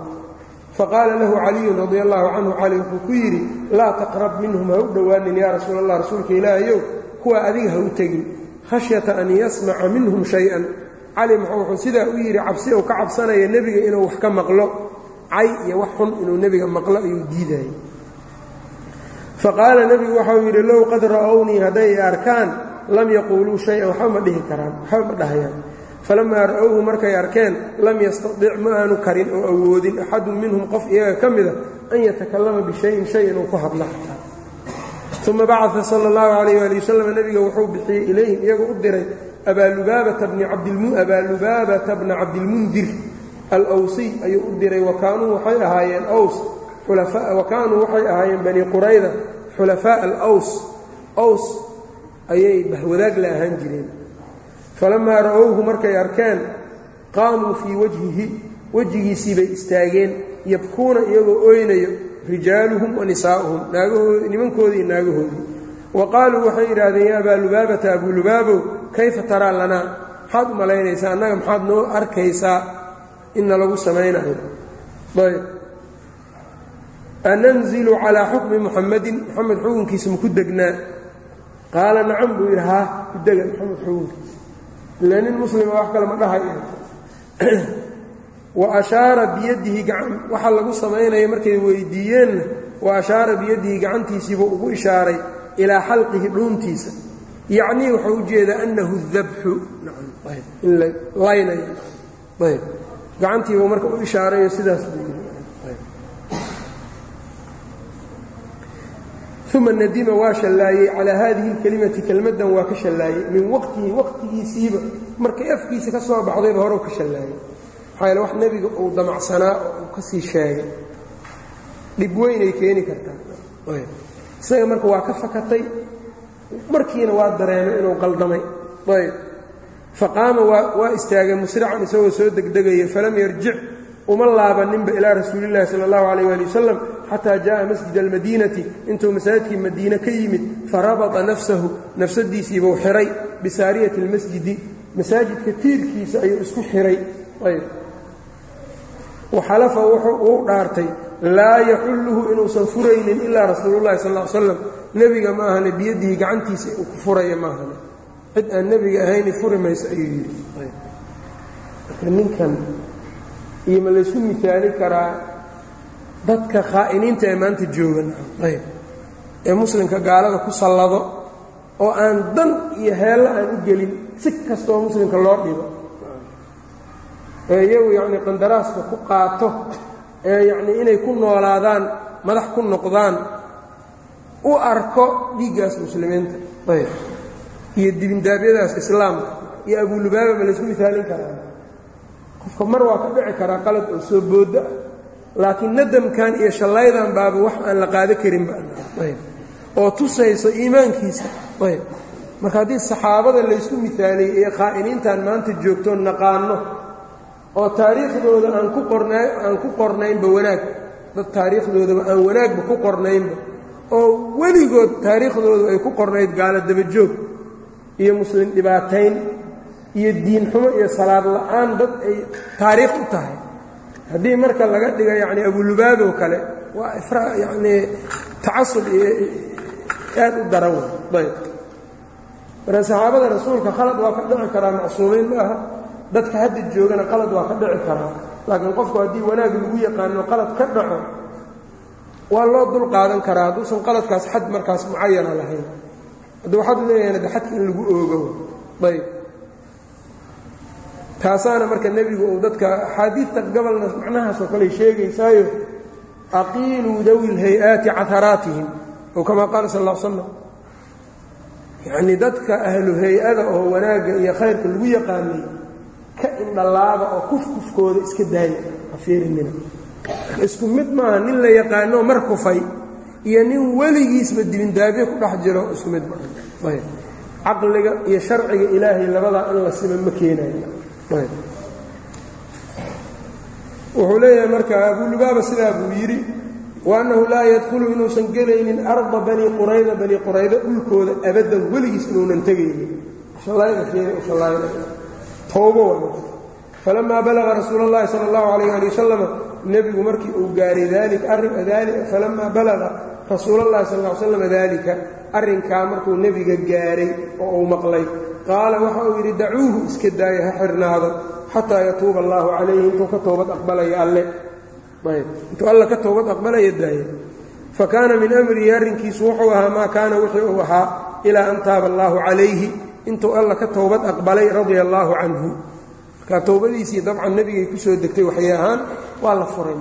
Speaker 1: Faqaala lahu caliyun radi allahu canhu cali wuxuu ku yidhi laa taqrab minhum ha u dhowaanin yaa rasuul allah rasuulka ilaahayow kuwa adiga ha u tegin. Khashyata an yasmaca minhum shay-an. Cali wuxuu sidaa u yidhi cabsi uu ka cabsanaya nebiga inuu wax ka maqlo. Cay iyo wax xun inuu nebiga maqlo ayuu diidayay faqaala nebigu waxau yidhi low qad ra'ownii hadday arkaan lam yaquuluu shay-an waxba ma dhihi karaan waxba ma dhahayaan. Falamaa ra'owhu markay arkeen lam yastadic ma aanu karin oo awoodin axadun minhum qof iyaga ka mida an yatakallama bishayin shay inuu ku hadlo xataa uma bacaa sala allahu calayh waali wasalam nebiga wuxuu bixiyey ilayhim iyagoo u diray abaalubaabata bna cabdilmundir alwsiy ayuu u diray wa kaanuu waxay ahaayeen ws wa kaanuu waxay ahaayeen bani qurayda xulafaaءa alaws aws ayay bahwadaag la ahaan jireen. Falamaa ra'owhu markay arkeen qaamuu fii wajhihi wejigiisii bay istaageen yabkuuna iyagoo oynayo rijaaluhum wa nisaa'uhum naagahoodi nimankoodii naagahoodii. Wa qaaluu waxay yidhaahdeen yaa abaa lubaabata abuu lubaabow kayfa taraa lanaa maxaad u malaynaysaa? Annaga maxaad noo arkaysaa? Inna lagu samaynayo. Ayb ananzilu calaa xukmi muxamadin moxamed xukunkiisa maku degnaa qaala nacam buu yidhi haa ku dega moxamed xukunkiisa ila nin muslima wax kale ma dhahay wa ashaara biyadihi waxa lagu samaynaya markay weydiiyeenna wa ashaara biyadihi gacantiisiibuu ugu ishaaray ilaa xalqihi dhuuntiisa yacnii wuxuu u jeedaa annahu dabxu in la laynayo ayb gacantiibuu marka u ishaarayo sidaas buu yidhi uma nadima waa shallaayey calaa haadihi اlkelimati kelmaddan waa ka shallaayey min waqtihi waqtigiisiiba markay afkiisa ka soo baxdayba hore ka shallaayey maxaa yaele wax nebiga uu damacsanaa oo uu ka sii sheegay dhib weynay keeni kartaa isaga marka waa ka fakatay markiina waa dareemay inuu qaldamay ayb faqaama waa istaagay musrican isagoo soo degdegaya falam yarjic uma laabaninba ilaa rasuulillahi sala allahu calayh waali wasalam xataa jaءa masjid almadiinati intuu masaajidkii madiine ka yimid farabata nafsahu nafsadiisiibuu xiray bisaariyati اlmasjidi masaajidka tiirkiisa ayuu isku xiray. Waxalafa wuxuu uu dhaartay laa yaxulluhu inuusan furaynin ilaa rasuulullahi sal l slam nebiga ma ahane biyadihi gacantiisa uu ku furaya ma ahane. Cid aan nebiga ahayni furi mayso ayuu yidhi. Ninkan iyo ma laysku miaali karaa dadka khaa'iniinta ee maanta joogan ayb ee muslimka gaalada ku sallado oo aan dan iyo heello aan u gelin si kastaoo muslimka loo dhibo ee iyagu yacnii qandaraaska ku qaato ee yacnii inay ku noolaadaan madax ku noqdaan u arko dhiiggaas muslimiinta ayb iyo dibindaabyadaas islaamka iyo abulubaaba ma laysku misaalin karaa? Qofka mar waa ka dhici karaa qalad oo soo booddo ah laakiin nadamkan iyo shallaydan baaba wax aan la qaado karinba ayb. Oo tusayso iimaankiisa. Ayb. Marka haddii saxaabada laysku misaaliyey iyo khaa'iniintan maanta joogtoo naqaano oo taariikhdooda aan ku qornaa aan ku qornaynba wanaag. Dad taariikhdoodaba aan wanaagba ku qornaynba. Oo weligood taariikhdoodu ay ku qornayd gaalo dabajoog iyo muslim dhibaatayn iyo diin xumo iyo salaad la'aan dad ay taariikh u tahay haddii marka laga dhiga yacni abulubaabo kale waa yacnii tacasub iyo aad u daran wey ayb marka saxaabada rasuulka khalad waa ka dhici karaa macsuumiin ma dadka hadda joogana qalad waa ka dhici karaa laakiin qofku haddii wanaag lagu yaqaano qalad ka dhaco waa loo dul qaadan karaa. Hadduusan qaladkaas xad markaas mucayana lahayn. Hadda waxaad leeyahan de xadka in lagu oogo ayb taasaana marka nebigu uu dadka axaadiidta gobolna macnahaasoo kale sheegaysaayo aqiiluu dawi lhay-aati caharaatihim ow kamaa qaala sal l slam yacnii dadka ahlu hay'ada oo wanaagga iyo khayrka lagu yaqaanay ka indhalaaba oo kufkufkooda iska daaya hafiirinina isku mid maaha nin la yaqaanoo mar kufay iyo nin weligiisba dibindaabyo ku dhex jiro isku mid maaha. Caqliga iyo sharciga ilaahay labadaa in la sima ma keenayo wuxuu leeyahay marka abulubaaba sidaa buu yidhi wa annahu laa yadkhulu inuusan gelaynin arda bani qurayda bani qurayda dhulkooda abaddan weligiis inuunan tegaynin falamaa balaga rasuul اllahi salى اllahu alayh ali wasalam nebigu markii uu gaaray falamaa balaga rasuul اllahi sal l slam dalika arrinkaa markuu nebiga gaaray oo uu maqlay qaala waxa uu yidhi dacuuhu iska daaya ha xirnaado xataa yatuuba allaahu calayhi intuu ka toobad aqbalaya alle. Intuu alla ka toobad aqbalaya daaya fa kaana min amrihi arrinkiisu wuxuu ahaa maa kaana wixii uu ahaa ilaa an taaba allaahu calayhi intuu alla ka toobad aqbalay radia allaahu canhu. Markaa towbadiisii dabcan nebigay ku soo degtay waxay ahaan waa la furay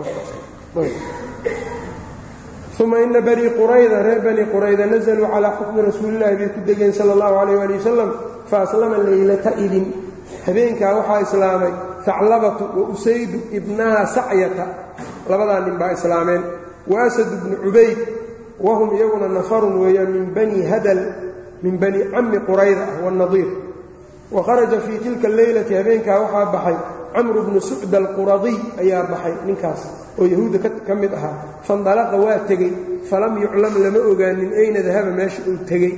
Speaker 1: uma ina banii qurayda reer banii qurayda nazaluu calaa xukmi rasuulillahi bay ku degeen sala allahu calayh ali wasalam fa aslama leylata idin habeenkaa waxaa islaamay haclabatu wa usaydu ibnaha sacyata labadaa nin baa islaameen wa asadu bnu cubayd wahum iyaguna nafarun weeyaan min bani hadal min bani cammi qurayda ah wannadiir wa kharaja fii tilka alleylati habeenkaa waxaa baxay camru bnu sucda alquradiy ayaa baxay ninkaas oo yahuudda ka mid ahaa fandalaqa waa tegey falam yuclam lama ogaanin ayna dahaba meesha uu tegey.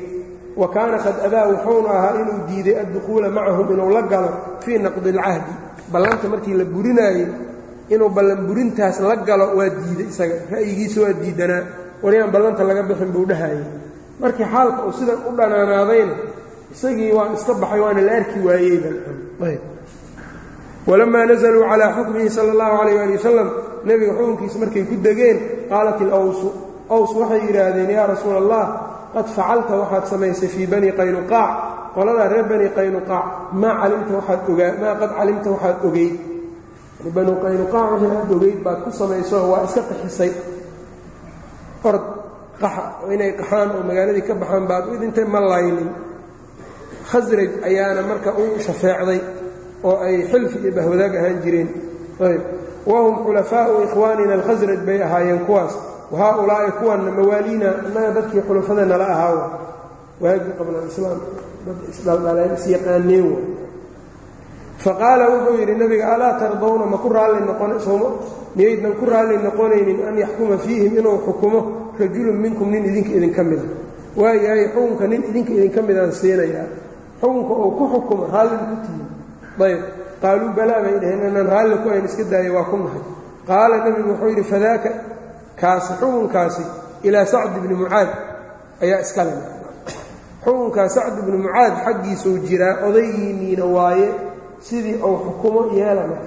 Speaker 1: Wa kaana qad adaa wuxuuna ahaa inuu diiday addukhuula macahum inuu la galo fii naqdi alcahdi. Ballanta markii la burinaayey inuu ballanburintaas la galo waa diiday isaga. Ra'yigiisa waa diidanaa. Waryaan ballanta laga bixin buu dhahayay markii xaalka uu sidan u dhanaanaadayna isagii waa iska baxay waana la arki waayeyba walamaa nazaluu calaa xukmihi sala allahu calayh ali wasalam nebiga xukunkiisa markay ku degeen qaalat ilawsu aws waxay yidhaahdeen yaa rasuula allah qad facalta waxaad samaysay fii bani qaynuqaac qoladaa reer bani qaynuqaac maa calimta waxaad ogaa maa qad calimta waxaad ogeyd. Banu qaynuqaac wixii aad ogeyd baad ku samayso waa iska qixisay. Ord inay qaxaan oo magaaladii ka baxaan baad u dhintay ma laynin. Khasraj ayaana marka u shafeecday oo ay xilfi iyo bahwadaag ahaan jireen. Ayb wahum xulafaau ikhwaanina alkhasraj bay ahaayeen kuwaas. wahaa-ulaa'i kuwanna mawaaliina annaga dadkii xulafada nala ahaawa waagii qabla alislaam dad isdhaldhaleen isyaqaaneen wa faqaala wuxuu yidhi nebiga alaa tardawna ma ku raalli noqonsoma miyaydnan ku raalli noqonaynin an yaxkuma fiihim inuu xukumo rajulun minkum nin idinka idinka mida. Waayahay xukunka nin idinka idinka midaan siinayaa xukunka uu ku xukumo raalli ku tihin ayb qaaluu balaa bay dhaheen inaan raalli ku ayn iska daaya waa ku nahay. Qaala nebigu wuxuu yidhi fadaaka kaasi xukunkaasi ilaa sacd bni mucaad ayaa iskale xukunkaa sacd bni mucaad xaggiisuu jiraa odaygiinniina waaye sidii uu xukumo yeelana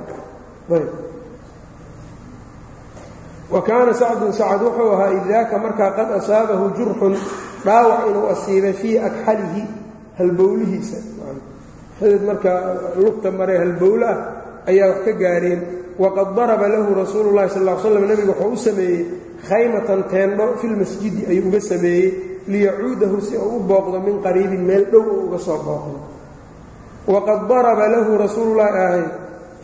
Speaker 1: wa kaana sacdun sacad wuxuu ahaa idaaka markaa qad asaabahu jurxun dhaawac inuu asiibay fii akxalihi halbowlihiisa xidid markaa lugta maree halbowle ah ayaa wax ka gaareen waqad daraba lahu rasuulu llahi sal l slam nebigu wuxuu u sameeyey khaymatan teendho filmasjidi ayuu uga sameeyey liyacuudahu si uu u booqdo min qariibin meel dhow oo uga soo booqdo. Waqad daraba lahu rasuululahi ahay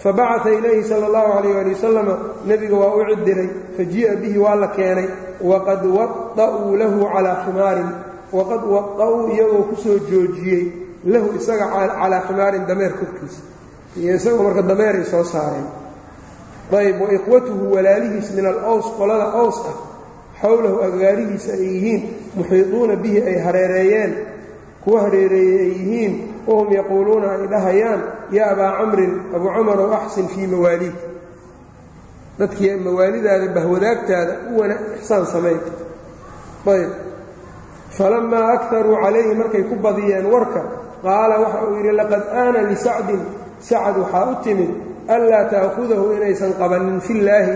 Speaker 1: fabacaa ilayhi sala allahu calayh ali wasalama nebiga waa u cidiray fajii'a bihi waa la keenay. Waqad wada'uu lahu calaa ximaarin waqad wada'uu iyagoo ku soo joojiyey lahu isaga calaa ximaarin dameer korkiisa. Iyo isagoo marka dameeray soo saareen ayb wa ikhwatuhu walaalihiis min al-ows qolada ows ah xowlahu agaarihiisa ay yihiin muxiiduuna bihi ay hareereeyeen. Kuwa hareereeyey ay yihiin wahum yaquuluuna ay dhahayaan yaa abaa camrin abuu camarow axsin fii mawaaliid. Dadkii mawaalidaada bahwadaagtaada u wana ixsaan samayn. Ayb falammaa akaruu calayhi markay ku badiyeen warka qaala waxa uu yidhi laqad aana lisacdin sacad waxaa u timid anlaa ta'khudahu inaysan qabanin fillaahi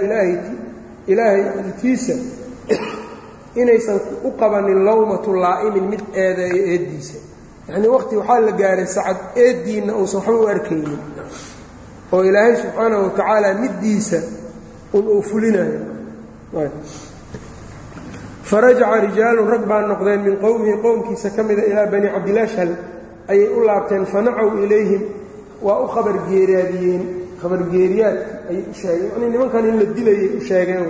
Speaker 1: ilaahay tiisa inaysan u qabanin lowmatu laa'imin mid eedeeyo eeddiisa. Yacnii waqti waxaa la gaaray sacad eeddiinna uusan waxba u arkaynin oo ilaahay subxaanahu wa tacaala middiisa un uu fulinayo. Farajaca rijaalun rag baa noqdeen min qowmihi qowmkiisa ka mida ilaa bani cabdilashhal ayay u laabteen fanacow ilayhim. Waa u khabargeeraadiyeen khabargeeriyaadki ayay u sheegeen. Yacnii nimankan in la dilayay u sheegeen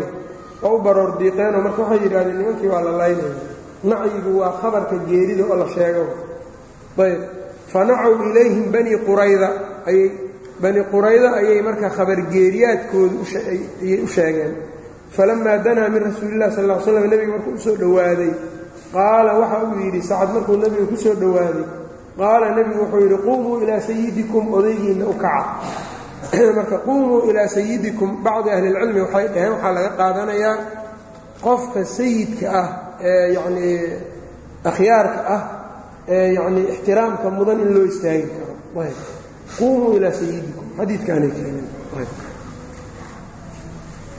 Speaker 1: waa u baroor diiqeenoo marka waxay yidhahdeen nimankii waa la laynaya nacyigu waa khabarka geerida oo la sheego. Ayb. Fanacow ilayhim bani qurayda ayay bani qurayda ayay marka khabargeeriyaadkooda ayay u sheegeen. Falamaa danaa min rasuulilah sal l slam nebiga markuu u soo dhowaaday qaala waxa uu yidhi sacad markuu nebiga ku soo dhowaaday qaala nebigu wuxuu yidhi quumuu ilaa sayidikum odaygiinna u kaca. (clears throat) Marka quumuu ilaa sayidikum bacdi ahlilcilmi waxay dhaheen waxaa laga qaadanayaa qofka sayidka ah ee yacnii akhyaarka ah ee yacnii ixtiraamka mudan in loo istaagi karo. Quumuu ilaa sayidikum xadiidkaanay keeneen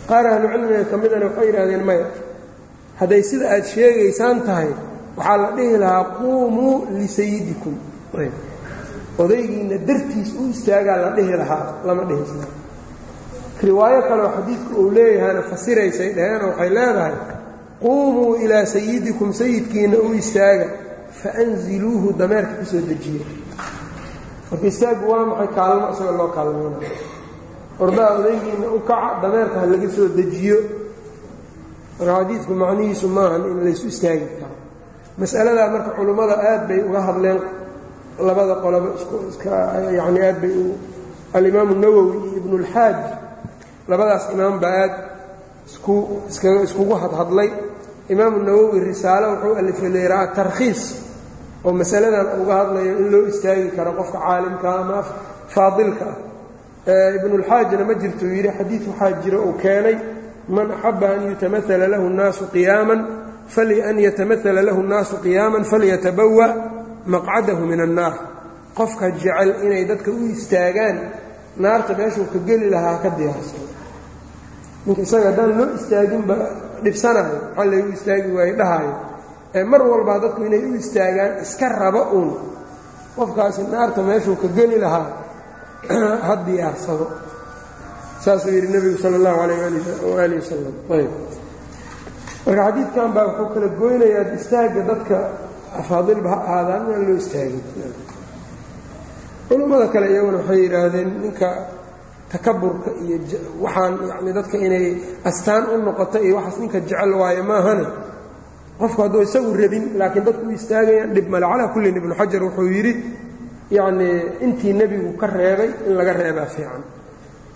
Speaker 1: qaar ahlucilmiga ka midana waxay yidhahdeen maya hadday sida aad sheegaysaan tahay waxaa la dhihi lahaa quumuu lisayidikum odaygiinna dartiis u istaagaa la dhihi lahaa lama dhihisna riwaayo kaleoo xadiidku uu leeyahayna fasiraysay dhaheen waxay leedahay quumuu ilaa sayidikum sayidkiinna u istaaga faanziluuhu dameerka ka soo dejiya marka istaagu waa maxay kaalmo isaga loo kaalmaynayo ordaha odaygiinna u kaca dameerka ha laga soo dejiyo. Marka xadiidku macnihiisu maahan in laysu istaagi karo. Masaladaa marka culummada aad bay uga hadleen labada qoloba yani aad bay alimaamu nawowi iyo ibnulxaaj labadaas imaam baa aad iskugu hadhadlay. Imaamu nawowi risaalo wuxuu alifay layraa tarkhiis oo masaladan uga hadlayo in loo istaagi karo qofka caalimka ama faadilka. Ah ibnulxaajna ma jirto yidhi xadiid waxaa jira uu keenay man axaba an yutamaala lahu nnaasu qiyaaman an yatamaala lahu nnaasu qiyaaman falyatabawa maqcadahu min annaar. Qofka jecel inay dadka u istaagaan naarta meeshuu ka geli lahaa ka diyaarsano ninka isaga haddaan loo istaaginba dhibsanayo maxaa laygu istaagi waaye dhahayo. Ee mar walbaa dadku inay u istaagaan iska raba uun. Qofkaasi naarta meeshuu ka geli lahaa (clears throat) ha diyaarsado. Saasuu yidhi nebigu sala allahu calayh waali wasalam ayb marka xadiidkan baa wuxuu kala goynayaa istaagga dadka afaadilba ha ahaadaan inaan loo istaagin. Culummada kale iyaguna waxay yidhaahdeen ninka takaburka iyo waxaan yani dadka inay astaan u noqoto iyo waxaas ninka jecel waayo maahane. Qofku hadduu isagu rabin laakiin dadku u istaagayaan dhib male. Calaa kullin ibnu xajar wuxuu yidhi yacnii intii nebigu ka reebay in laga reebaa fiican.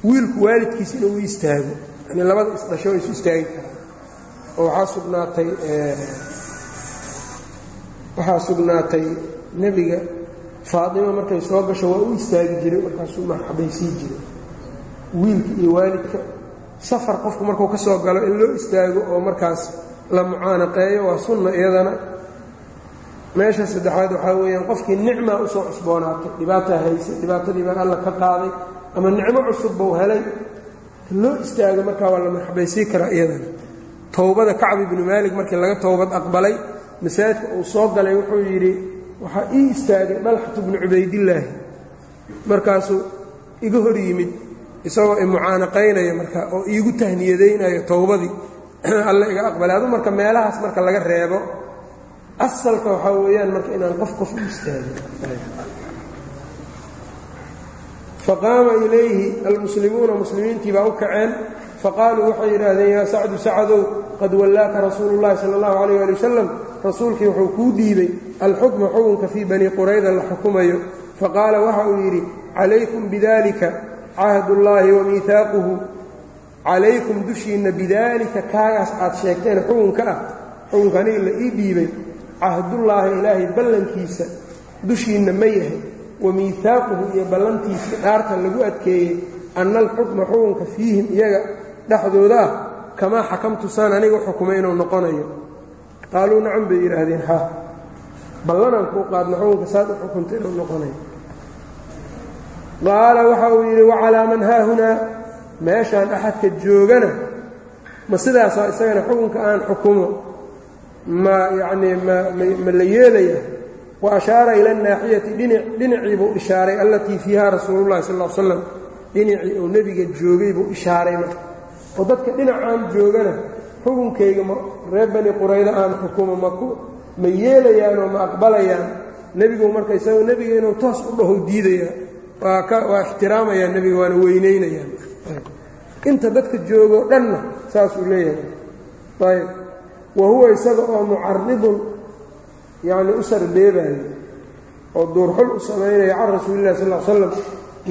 Speaker 1: Wiilku waalidkiis inuu istaago. Yani labada isdhasho isu istaagi karaan. Oo waxaa sugnaatay waxaa sugnaatay nebiga faatima markay soo gasho waa u istaagi jiray markaasuu marxabaysii jiray. Wiilka iyo waalidka safar qofku markuu ka soo galo in loo istaago oo markaas la mucaanaqeeyo waa sunna iyadana. Meesha saddexaad waxaa weeyaan qofkii nicmaa u soo cusboonaatay dhibaataa haysay dhibaatadii baan alla ka qaaday ama nicmo cusub buu helay loo istaago markaa waa la marxabaysii karaa iyadana. Towbada kacb ibnu maalik markii laga towbad aqbalay masaajidka uu soo galay wuxuu yidhi waxaa ii istaagay dalxatu bnu cubaydillaahi. Markaasuu iga hor yimid isagoo i mucaanaqaynaya marka oo iigu tahniyadaynayo towbadii (clears throat) alla iga aqbalay. Adu marka meelahaas marka laga reebo asalka waxaa weeyaan marka inaan qof qof u istaagin. Faqaama ilayhi almuslimuuna muslimiintii baa u kaceen. Faqaaluu waxay yidhaahdeen yaa sacdu sacadow qad wallaaka rasuulu llahi sala allahu calayh ali wasalam rasuulkii wuxuu kuu dhiibay alxukma xukunka fii bani qurayda la xukumayo. Faqaala waxa uu yidhi calaykum bidalika cahdullaahi wa miihaaquhu calaykum dushiinna bidaalika kaagaas aad sheegteen xukunka ah. Xukunka aniga la ii dhiibay cahdullaahi ilaahay ballankiisa dushiinna ma yahay. Wa miihaaquhu iyo ballantiisa dhaarta lagu adkeeyey anna alxukma xukunka fiihim iyaga dhexdooda ah. Kamaa xakamtu saan aniga xukumay inuu noqonayo qaaluu nacam bay yidhaahdeen ha. Ballanaan kuu qaadna xukunka saad u xukunta inuu noqonayo qaala waxa uu yidhi wacalaa man haahunaa meeshaan axadka joogana ma sidaasaa isagana xukunka aan xukumo. Ma yacnii mma la yeelaya. Wa ashaara ila anaaxiyati dhinacii buu ishaaray allatii fiiha rasuulullahi sal l slam dhinacii uu nebiga joogay buu ishaaray marka oo dadka dhinacaan joogana xukunkayga ma reer bani quraydo aan xukumo maku ma yeelayaanoo ma aqbalayaan. Nebigu marka isagoo nebiga inuu toos u dhaho diidaya waa ixtiraamayaan nebiga waana weynaynayaan. Inta dadka joogoo dhanna saasuu leeyahay. Ayb wa huwa isaga oo mucaridun yacni u sarbeebaayo oo duurxul u samaynaya can rasuulillahi sal slam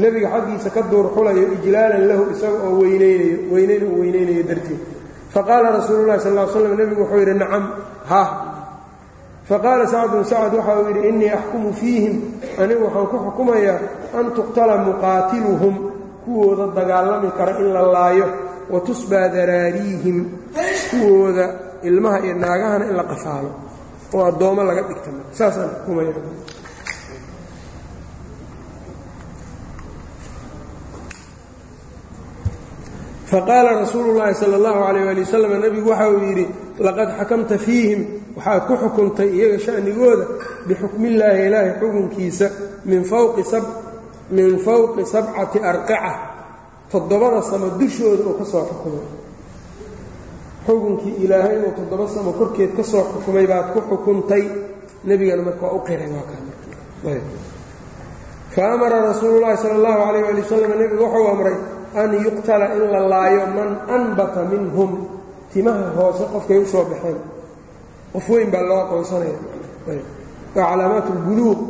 Speaker 1: nebiga xaggiisa ka duurxulayo ijlaalan lahu isaga oo weynaynayo weynayn oo weynaynayo darteed faqaala rasuulu llahi sal slam nebigu wuxuu yidhi nacam ha faqaala sacdun sacad waxa uu yidhi innii axkumu fiihim anigu waxaan ku xukumayaa an tuqtala muqaatiluhum kuwooda dagaalami kara in la laayo wa tusbaa daraariihim kuwooda ilmaha iyo naagahana in la qafaalo oo addoommo laga dhigta saasaan xukumaya faqaala rasuulu llaahi sala allahu calayh ali wasalam nebigu waxa uu yidhi laqad xakamta fiihim waxaad ku xukuntay iyaga sha'nigooda bixukmillaahi ilaahi xukunkiisa min fawqi sabcati arqica toddobada samo dushooda uu ka soo xukumay. Xukunkii ilaahay inuu toddoba samo korkeed ka soo xukumay baad ku xukuntay nebigana marka waa u qiray waa kaa fa amara rasuulu llaahi sala allahu calayh ali wasalam nebigu wuxuu amray an yuqtala in la laayo man anbata minhum timaha hoose qofkay u soo baxeen. Qof weyn baa loo aqoonsanaya. Waa calaamaat اlbuluuq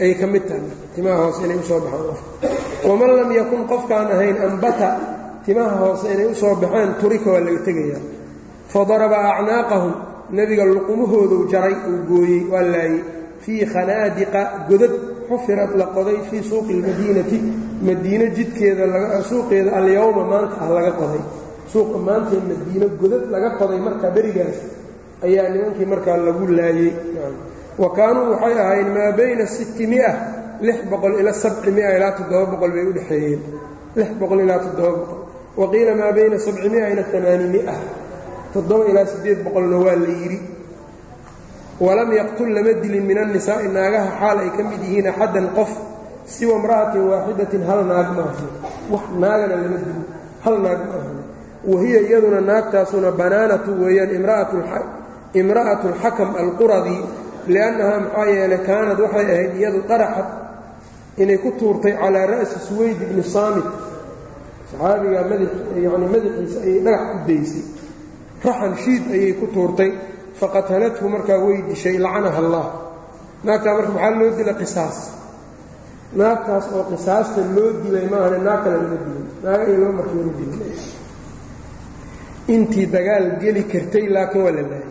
Speaker 1: ay ka mid tahay timaha hoose inay u soo baxaan qofka. Waman lam yakun qofkaan ahayn ambata timaha hoose inay u soo baxeen turika waa laga tegayaa. Fadaraba acnaaqahum nebiga luqumahoodu jaray uu gooyey waa laayey fii khanaadiqa godad xufirad la qoday fii suuqi اlmadiinati madiino jidkeeda suuqeeda alyowma maanta ah laga qoday. Suuqa maantee madiino godad laga qoday markaa berigaas ayaa nimankii markaa lagu laayey wa kaanuu waxay ahayn maa bayna sabcimia ilaa bay u dhexeeyeen. Lix boqol ilaa toddoba boqol. Wa qiila maa bayna ila ilaa boqolna waa la yidhi. Walam yaqtul lama dilin min annisaa'i naagaha xaal ay ka mid yihiin axaddan qof siwa imra'atin waaxidatin hal naag ma ahan wax naagana lama dilin hal naag ma ahan wahiya iyaduna naagtaasuna banaanatu weeyaan imra'atu alxakam alquradi liannahaa maxaa yeelay kaanad waxay ahayd iyadu qaraxad inay ku tuurtay calaa ra'si suwayd ibni saamit. Saxaabigaa yani madaxiisa ayay dhagax ku daysay. Raxan shiid ayay ku tuurtay. Faqatalathu markaa way dishay lacanaha allah. Naagtaa marka maxaa loo dila qisaas naagtaas oo qisaasta loo dilay maahane naag kale lama dilay naaga iyo laba marka lama dilay intii dagaal geli kartay laakiin waa la laayay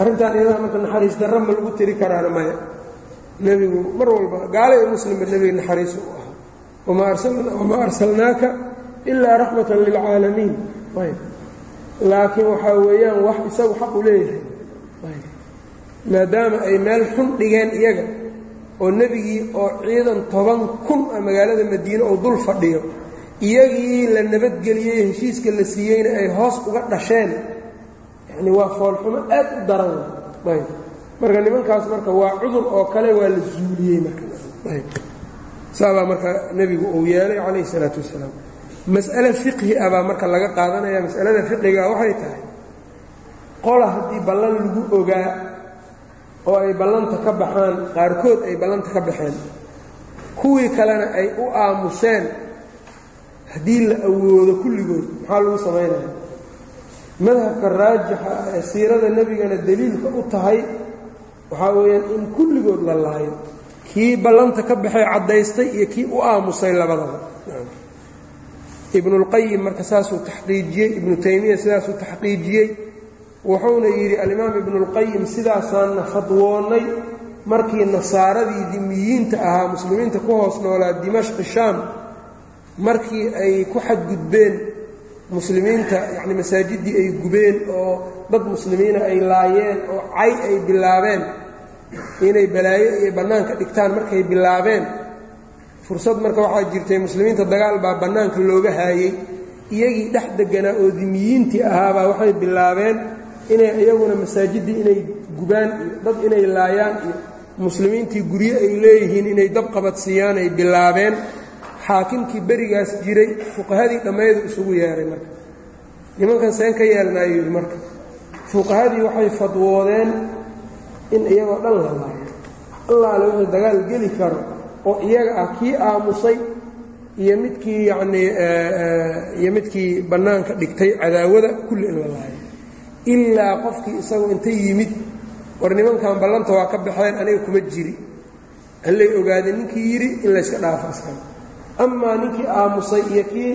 Speaker 1: arrintan iyada marka naxariis darra ma lagu tiri karaana maya. Nebigu mar walba gaala iyo muslimba nebiga naxariis u ahaa. Wamaa arsalnaaka ilaa raxmatan lilcaalamiin laakiin waxaa weeyaan wax isagu xaq u leeyahay. Maadaama ay meel xun dhigeen iyaga oo nebigii oo ciidan toban kun ah magaalada madiine oo dul fadhiyo iyagii la nabadgeliyey heshiiska la siiyeyna ay hoos uga dhasheen. Yacni waa foolxumo aad u daran. Ayb. Marka nimankaas marka waa cudur oo kale waa la zuuliyey markaayb saabaa marka nebigu uu yeelay calayhi isalaatu wasalaam. Mas'ale fiqhi ah baa marka laga qaadanaya. Mas'alada fiqhiga waxay tahay qola haddii ballan lagu ogaa oo ay ballanta ka baxaan qaarkood ay ballanta ka baxeen. Kuwii kalena ay u aamuseen haddii la awoodo kulligood maxaa lagu samaynaya madhabka raajixa ee siirada nebigana daliilka u tahay waxaa weeyaan in kulligood la laayo kii ballanta ka baxay caddaystay iyo kii u aamusay labadaba. Ibnulqayim marka saasuu taxqiijiyey ibnu taymiya sidaasuu taxqiijiyey wuxuuna yidhi alimaam ibnulqayim sidaasaanna fadwoonnay markii nasaaradii dimiyiinta ahaa muslimiinta ku hoos noolaa dimashqi shaam markii ay ku xadgudbeen muslimiinta yacni masaajiddii ay gubeen oo dad muslimiina ay laayeen oo cay ay bilaabeen inay balaayo iyo bannaanka dhigtaan markay bilaabeen. Fursad marka waxaa jirtay muslimiinta dagaal baa bannaanka looga haayey. Iyagii dhex deganaa oo dimiyiintii ahaabaa waxay bilaabeen inay iyaguna masaajiddii inay gubaan iyo dad inay laayaan iyo muslimiintii guryo ay leeyihiin inay dabqabadsiiyaan ay bilaabeen xaakimkii berigaas jiray fuqahadii dhammaydu isugu yeehay marka. Nimankan seen ka yeelnaayo yidhi marka. Fuqahadii waxay fadwoodeen in iyagoo dhan la laayo allaale wuxuu dagaal geli karo oo iyaga ah kii aamusay iyo midkii yacnii iyo midkii bannaanka dhigtay cadaawada kulli in la laayo ilaa qofkii isagu inta yimid. War nimankan ballanta waa ka baxeen aniga kuma jiri. Hallay ogaadeen ninkii yidhi in layska dhaafo askar amaa ninkii aamusay iyo kii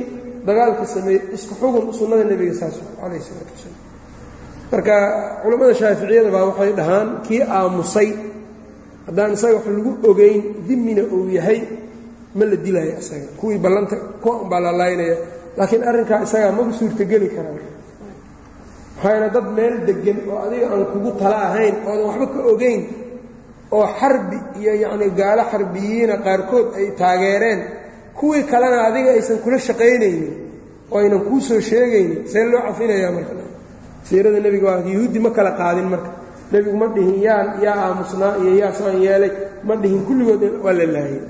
Speaker 1: dagaalka sameeyey isku xugun sunnada nebiga saas calayh isalaatu wasalaam marka culammada shaaficiyada baa waxay dhahaan kii aamusay haddaan isaga wax lagu ogeyn dimina uu yahay ma la dilaayo isaga kuwii ballanta kuwa unbaa la laaynaya laakiin arrinkaa isagaa maba suurtogeli karaan maxaa dad meel deggan oo adiga aan kugu tala ahayn oodan waxba ka ogeyn oo xarbi iyo yacnii gaalo xarbiyiina qaarkood ay taageereen kuwii kalena adiga aysan kula shaqaynaynin oo aynan kuu soo sheegaynin. See loo cafinayaa marka? Siirada nebiga waa yuhuuddi ma kala qaadin marka. Nebigu ma dhihin yaan yaa aamusnaa iyo yaa saan yeelay. Ma dhihin kulligood waa la laayay.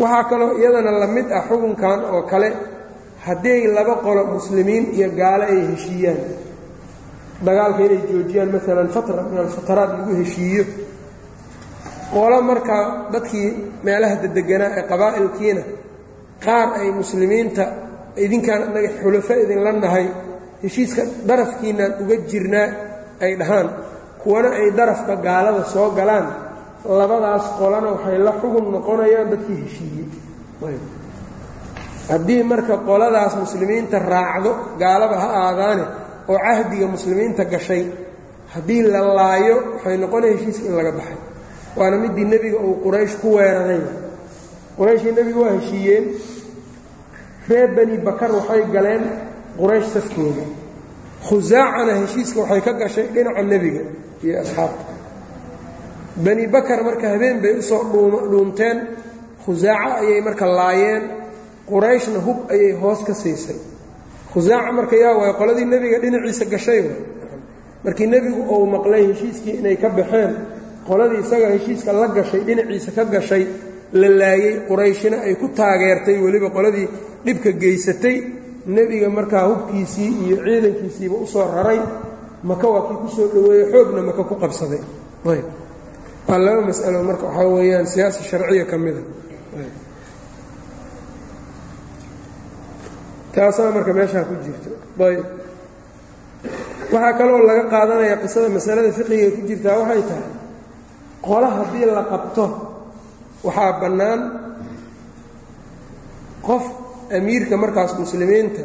Speaker 1: Waxaa kaloo iyadana la mid ah xukunkan oo kale hadday laba qolo muslimiin iyo gaalo ay heshiiyaan dagaalka inay joojiyaan maalan fatra min alfataraat lagu heshiiyo qolo markaa dadkii meelaha dedeganaa ee qabaa'ilkiina qaar ay muslimiinta idinkaan anaga xulafo idinla nahay heshiiska darafkiinaan uga jirnaa ay dhahaan kuwana ay darafka gaalada soo galaan labadaas qolana waxay la xugun noqonayaan dadkii heshiiyey haddii marka qoladaas muslimiinta raacdo gaalaba ha aadaane oo cahdiga muslimiinta gashay haddii la laayo waxay noqonaya heshiiska in laga baxay. Waana midii nebiga uu quraysh ku weeraray qurayshii nebiga waa heshiiyeen. Reer bani bakar waxay galeen quraysh safkooda khusaacana heshiiska waxay ka gashay dhinaca nebiga iyo asxaabta. Bani bakar marka habeen bay u soo dhuunteen. Khusaaco ayay marka laayeen qurayshna hub ayay hoos ka siisay. Khusaaca marka yaa waay qoladii nebiga dhinaciisa gashay markii nebigu uu maqlay heshiiskii inay ka baxeen qoladii isaga heshiiska la gashay dhinaciisa ka gashay la laayey qurayshina ay ku taageertay weliba qoladii dhibka geysatay. Nebiga markaa hubkiisii iyo ciidankiisiiba u soo raray. Maka waa kii ku soo dhoweeyey xoogna maka ku qabsaday. Ayb. Waa laba mas'alo marka waxaa weeyaan siyaasa sharciya ka mida taasaa marka meeshaa ku jirta ayb. Waxaa kaloo laga qaadanaya qisada masalada fiqiga ku jirtaa waxay tahay qola haddii la qabto waxaa bannaan qof amiirka markaas muslimiinta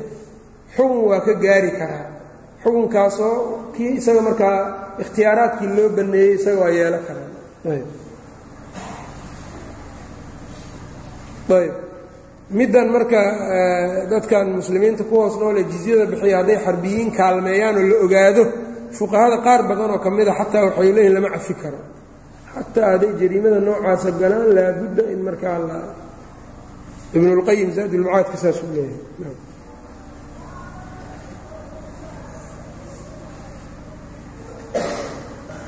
Speaker 1: xukun waa ka gaari karaa. Xukunkaasoo kii isaga markaa ikhtiyaaraadkii loo banneeyey isaga waa yeelo karaa. Ayb middan marka dadkan muslimiinta ku hoos noole jizyada bixiya hadday xarbiyiin kaalmeeyaan oo la ogaado fuqahada qaar badan oo ka mid a xataa waxay leeyihiin lama cafi karo. Xataa hadday jariimada noocaasa galaan laabudda in markaa la ibnulqayim zaadulmacaadka saasuu leeyahay.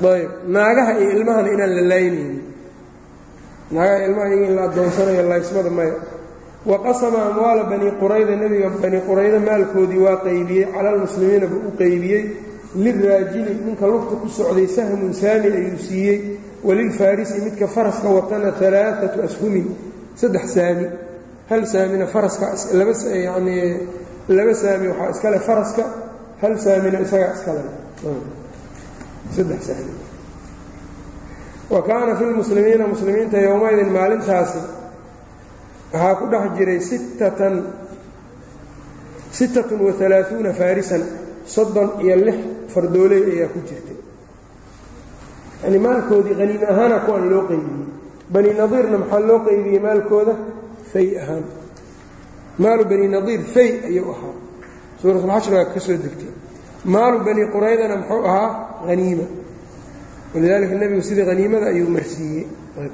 Speaker 1: Ayb naagaha iyo ilmahana inaan la laynaynin naagaha ilmaha iyaga in la addoonsanayo laysmada maya wa qasama amwaala bani qurayda nebiga bani qurayda maalkoodii waa qaybiyey cala almuslimiina buu u qaybiyey. Liraajili ninka lugta ku socday sahmun saami ayuu siiyey. Walilfaarisi midka faraska watana alaaatu ashumin saddex saami. Hal saamina faraska laba saami waxaa iskale faraska hal saamina isagaa iskale. Saddex saami. Wa kaana fi lmuslimiina muslimiinta yowmaydin maalintaasi waxaa ku dhex jiray sittatan wa alaaثuuna faarisan soddon iyo lix fardooley ayaa ku jirtay. Yani maalkoodii haniime ahaana kuwan loo qeybiyey bani nadiirna maxaa loo qeybiyey maalkooda? Fay ahaan. Maalu bani nadiir fay ayuu ahaa. Suuratulxashriga ka soo degtay. Maalu bani quraydana muxuu ahaa haniima walidaalika nebigu sidii haniimada ayuu marsiiyey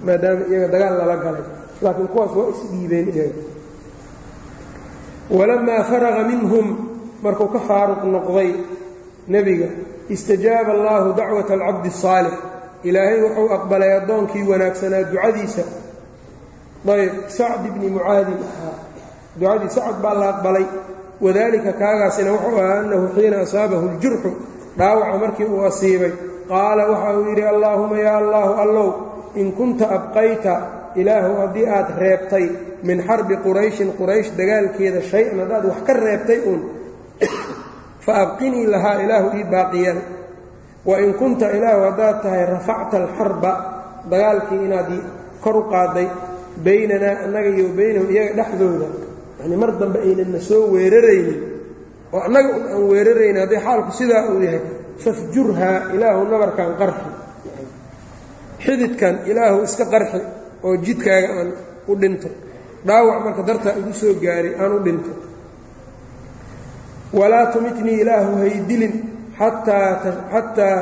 Speaker 1: maadaama iyaga dagaal lala galay laakiin kuwaas waa isdhiibeen iyaga walamaa faraqa minhum markuu ka faaruq noqday nebiga istajaaba allaahu dacwata alcabdi الsaalix ilaahay wuxuu aqbalay addoonkii wanaagsanaa ducadiisa ayb sacd bni mucaadin ahaa ducadii sacd baa la aqbalay wadalika kaagaasina wuxuu ahaa annahu xiina asaabahu اljurxu dhaawaca markii uu asiibay qaala waxa uu yidhi allaahuma yaa allaahu allow in kunta abqayta ilaahu haddii aad reebtay min xarbi qurayshin quraysh dagaalkeeda shay-an haddaad wax ka reebtay uun (coughs) fa abqinii lahaa ilaahu ii baaqiyal wa in kunta ilaahu haddaad tahay rafacta alxarba dagaalkii inaad kor u qaadday baynanaa annaga iyo baynahum iyaga dhexdooda. Yanii mar dambe aynanna soo weeraraynin oo annaga un aan weeraraynin haddii xaalku sidaa uu yahay fafjurhaa ilaahu nabarkan qarxi. Xididkan ilaahu iska qarxi oo jidkaaga aan u dhinto. Dhaawac marka dartaa igu soo gaaray aan u dhinto. Walaa tumitnii ilaahu haydilin xataa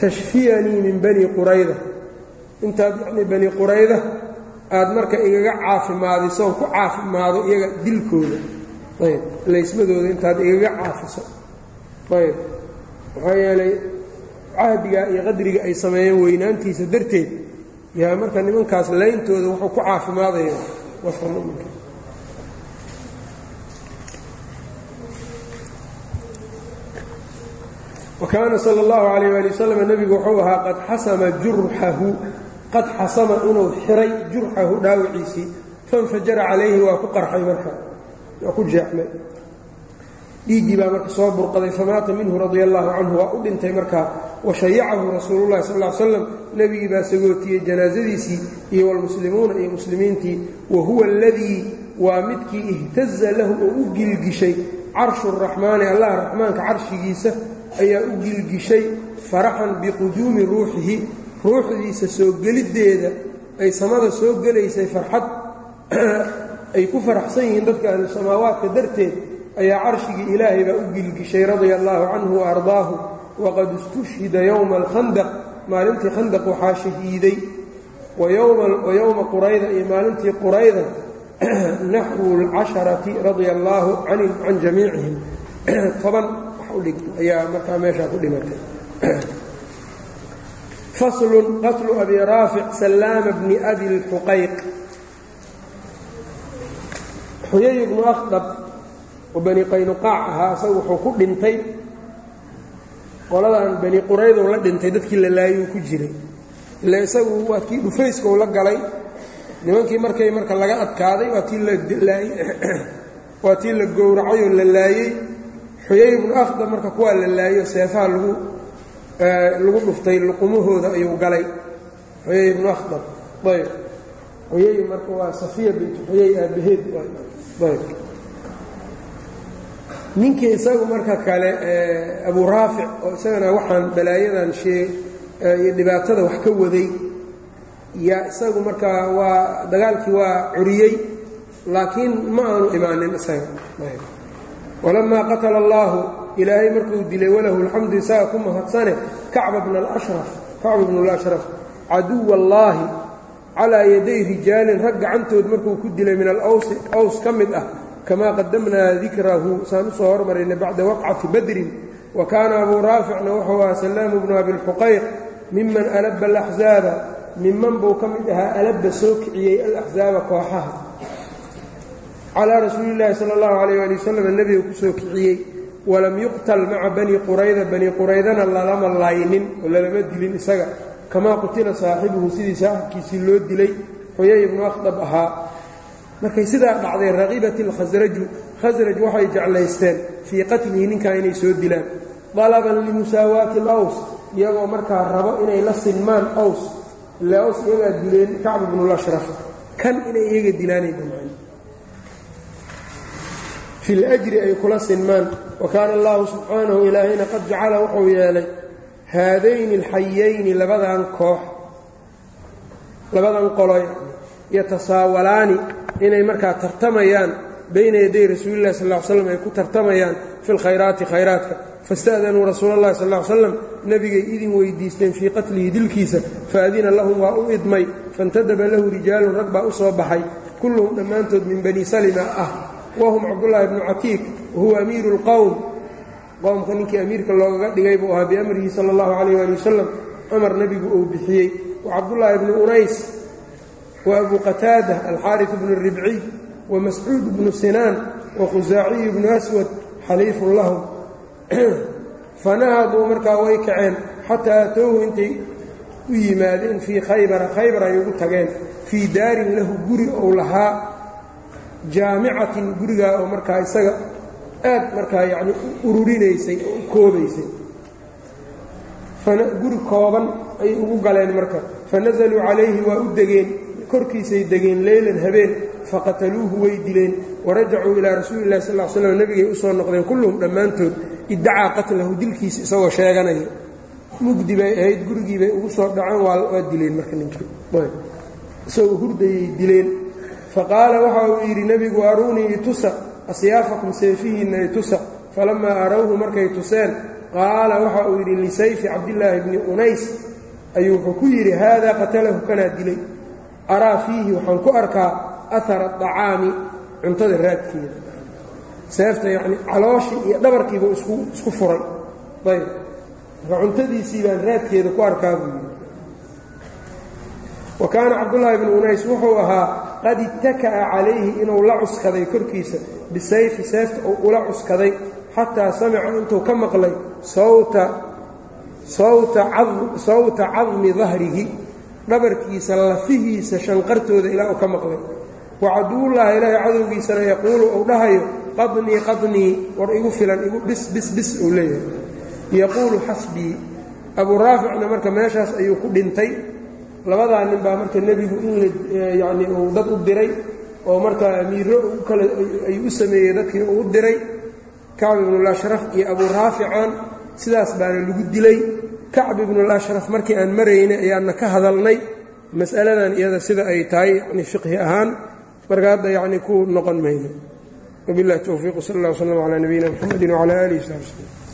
Speaker 1: tashfiyanii min bani qurayda. Intaad yacnii bani qurayda aad marka igaga caafimaadisoon ku caafimaado iyaga dilkooda. Ayb laysmadooda intaad igaga caafiso. Ayb maxaa yeelay cahdiga iyo qadriga ay sameeyeen weynaantiisa darteed yaa marka nimankaas layntooda wuxuu ku caafimaadaya qofka muminka. Wa kaana sala allahu calayh waali wasalam nebigu wuxuu ahaa qad xasama jurxahu qad xasama inuu xiray jurxahu dhaawiciisii fainfajara calayhi waa ku qarxay marka waa ku jeexmay dhiiggii baa marka soo burqaday famaata minhu radia allahu canhu waa u dhintay markaa washayacahu rasuululahi sal l slam nebigii baa sagootiyey janaasadiisii iyo walmuslimuuna iyo muslimiintii wa huwa aladii waa midkii ihtaza lahu oo u gilgishay carshu raxmaani allah raxmaanka carshigiisa ayaa u gilgishay faraxan biquduumi ruuxihi ruuxdiisa soo geliddeeda ay samada soo gelaysay farxad (clears throat) ay ku faraxsan yihiin dadka ahlu samaawaadka darteed ayaa carshigii ilaahay baa u gilgishay radia allaahu canhu wa ardaahu waqad istushhida yowma alkhandaq maalintii khandaq waxaa shahiiday. Wa yowma qurayda iyo maalintii qurayda (clears throat) naxwu lcasharati radia allaahu can jamiicihim. (clears throat) Toban wax u dhig ayaa markaa meeshaa ku dhimatay. (clears throat) Faslun qatlu abi raafic sallaama bni abi lxuqayq xuyay ibnu oo bani qaynuqaac ahaa isagu wuxuu ku dhintay. Qoladan bani quraydow la dhintay dadkii la laayuu ku jiray. Ila isagu waa kii dhufayska u la galay. Nimankii markay marka laga adkaaday waa tii la (clears throat) gowracay oo la laayey xuyay ibnu akhdab marka kuwaa la laayo seefaha lagu lagu dhuftay luqumahooda ayuu galay. Xuyay ibnu akhdab ayb. Xuyay marka waa safiya bintu xuyay aabaheed ayb ninkii isagu marka kale abu raafic oo isagana waxaan balaayadan shee iyo dhibaatada wax ka waday yaa isagu markaa waa dagaalkii waa curiyey laakiin ma aanu imaanin isaga. Walamaa qatala allaahu ilaahay markuu dilay walahu alxamdu isaga ku mahadsane kacba bna alashraf kacba bnu lashraf caduwa allaahi calaa yaday rijaalin rag gacantood markuu ku dilay min alawsi aws ka mid ah kamaa qadamnaa dikrahu saan u soo hormarayna bacda waqcati badrin wa kaana abuu raaficna wuxuu ahaa salaamu bnu abilxuqayq miman alaba alaxzaaba miman buu ka mid ahaa alaba soo kiciyey alaxzaaba kooxaha calaa rasuuli llaahi sala allahu calayh ali wasalam nebiga ku soo kiciyey walam yuqtal maca bani qurayda bani quraydana lalama laaynin oo lalama dilin isaga kamaa qutila saaxibuhu sidii saaxibkiisii loo dilay xuyay ibnu akhdab ahaa markay sidaa dhacday raqibat alkhasraju khasraj waxay jeclaysteen fii qatlihi ninkaa inay soo dilaan. Dalaban limusaawaati alaws iyagoo markaa rabo inay la sinmaan aws. Ile aws iyagaa dileen kacb bnulashraf kan inay iyaga dilaanay damceen fi ljri ay kula sinmaan. Wa kaana allahu subxaanahu ilaahayna qad jacala wuxuu yeelay haadayni alxayayni labadan koox labadan qolo yatasaawalaani inay markaa tartamayaan bayna yaday rasuuli llahi sal l slam ay ku tartamayaan fi lkhayraati khayraadka fasta'danuu rasuula اllahi sal l slam nebigay idin weydiisteen fii qatlihi dilkiisa faadina lahum waa u idmay faاntadaba lahu rijaalun rag baa u soo baxay kulluhum dhammaantood min bani salima ah wahum cabdullaahi bnu catiik wahuwa amiiru اlqowm qowmka ninkii amiirka loogaga dhigay buu ahaa biamrihi sala اllahu calayh ali wasalam amar nebigu uu bixiyey wa cabdullaahi bnu unays wa abu qataada alxaariث bnu ribciy wa mascuud bnu sinaan wa khusaaciyu bnu aswad xaliifun lahum fanahaduu markaa way kaceen xataa atowhu intay u yimaadeen fii khaybara khaybar ay ugu tageen fii daarin lahu guri ou lahaa jaamicatin gurigaa oo markaa isaga aad markaa yacni ururinaysay oo u koobaysay guri kooban ayay ugu galeen marka fanazaluu calayhi waa u degeen korkiisay degeen leylan habeen faqataluuhu way dileen warajacuu ilaa rasuuli illahi sal l slam nebigay u soo noqdeen kulluhum dhammaantood iddacaa qatlahu dilkiisa isagoo sheeganaya mugdi bay ahayd gurigii bay ugu soo dhaceen waa dileen marka ninkii isagoo hurdayay dileen. Faqaala waxa uu yidhi nebigu aruunii itusa asyaafakum seefihiinna itusa falamaa arawhu markay tuseen qaala waxa uu yidhi lisayfi cabdillaahi bni unays ayuu wuxuu ku yidhi haadaa qatalahu kanaa dilay araa fiihi waxaan ku arkaa ahara acaami cuntada raadkeeda. Seefta yacni calooshii iyo dhabarkiibuu isku furay. Ayb. Marka cuntadiisii baan raadkeeda ku arkaa buu yidhi. Wa kaana cabdullaahi bnu unays wuxuu ahaa qad ittaka'a calayhi inuu la cuskaday korkiisa bisayfi seefta uu ula cuskaday xataa samica intuu ka maqlay sawta cadmi dahrihi dhabarkiisa lafihiisa shanqartooda ilaa uu ka maqlay. Wa caduwullaahi ilaahay cadowgiisana yaquulu uu dhahayo qadnii qadnii war igu filan igu bis bis bis uu leeyahay. Yaquulu xasbii abuu raaficna marka meeshaas ayuu ku dhintay. Labadaa nin baa marka nebigu in yacni uu dad u diray oo markaa amiiro kale ayuu u sameeyey dadkii uu u diray. Kacb ibnulashraf iyo abuu raafican sidaas baana lagu dilay kacb ibnulashraf markii aan maraynay ayaanna ka hadalnay mas'aladan iyada sida ay tahay yani fiqhi ahaan. Marka hadda yacni ku noqon mayno. Wabillahi towfiiq sal allah w slm calaa nabiyina mxamedi wcala alihi wsaxbi slm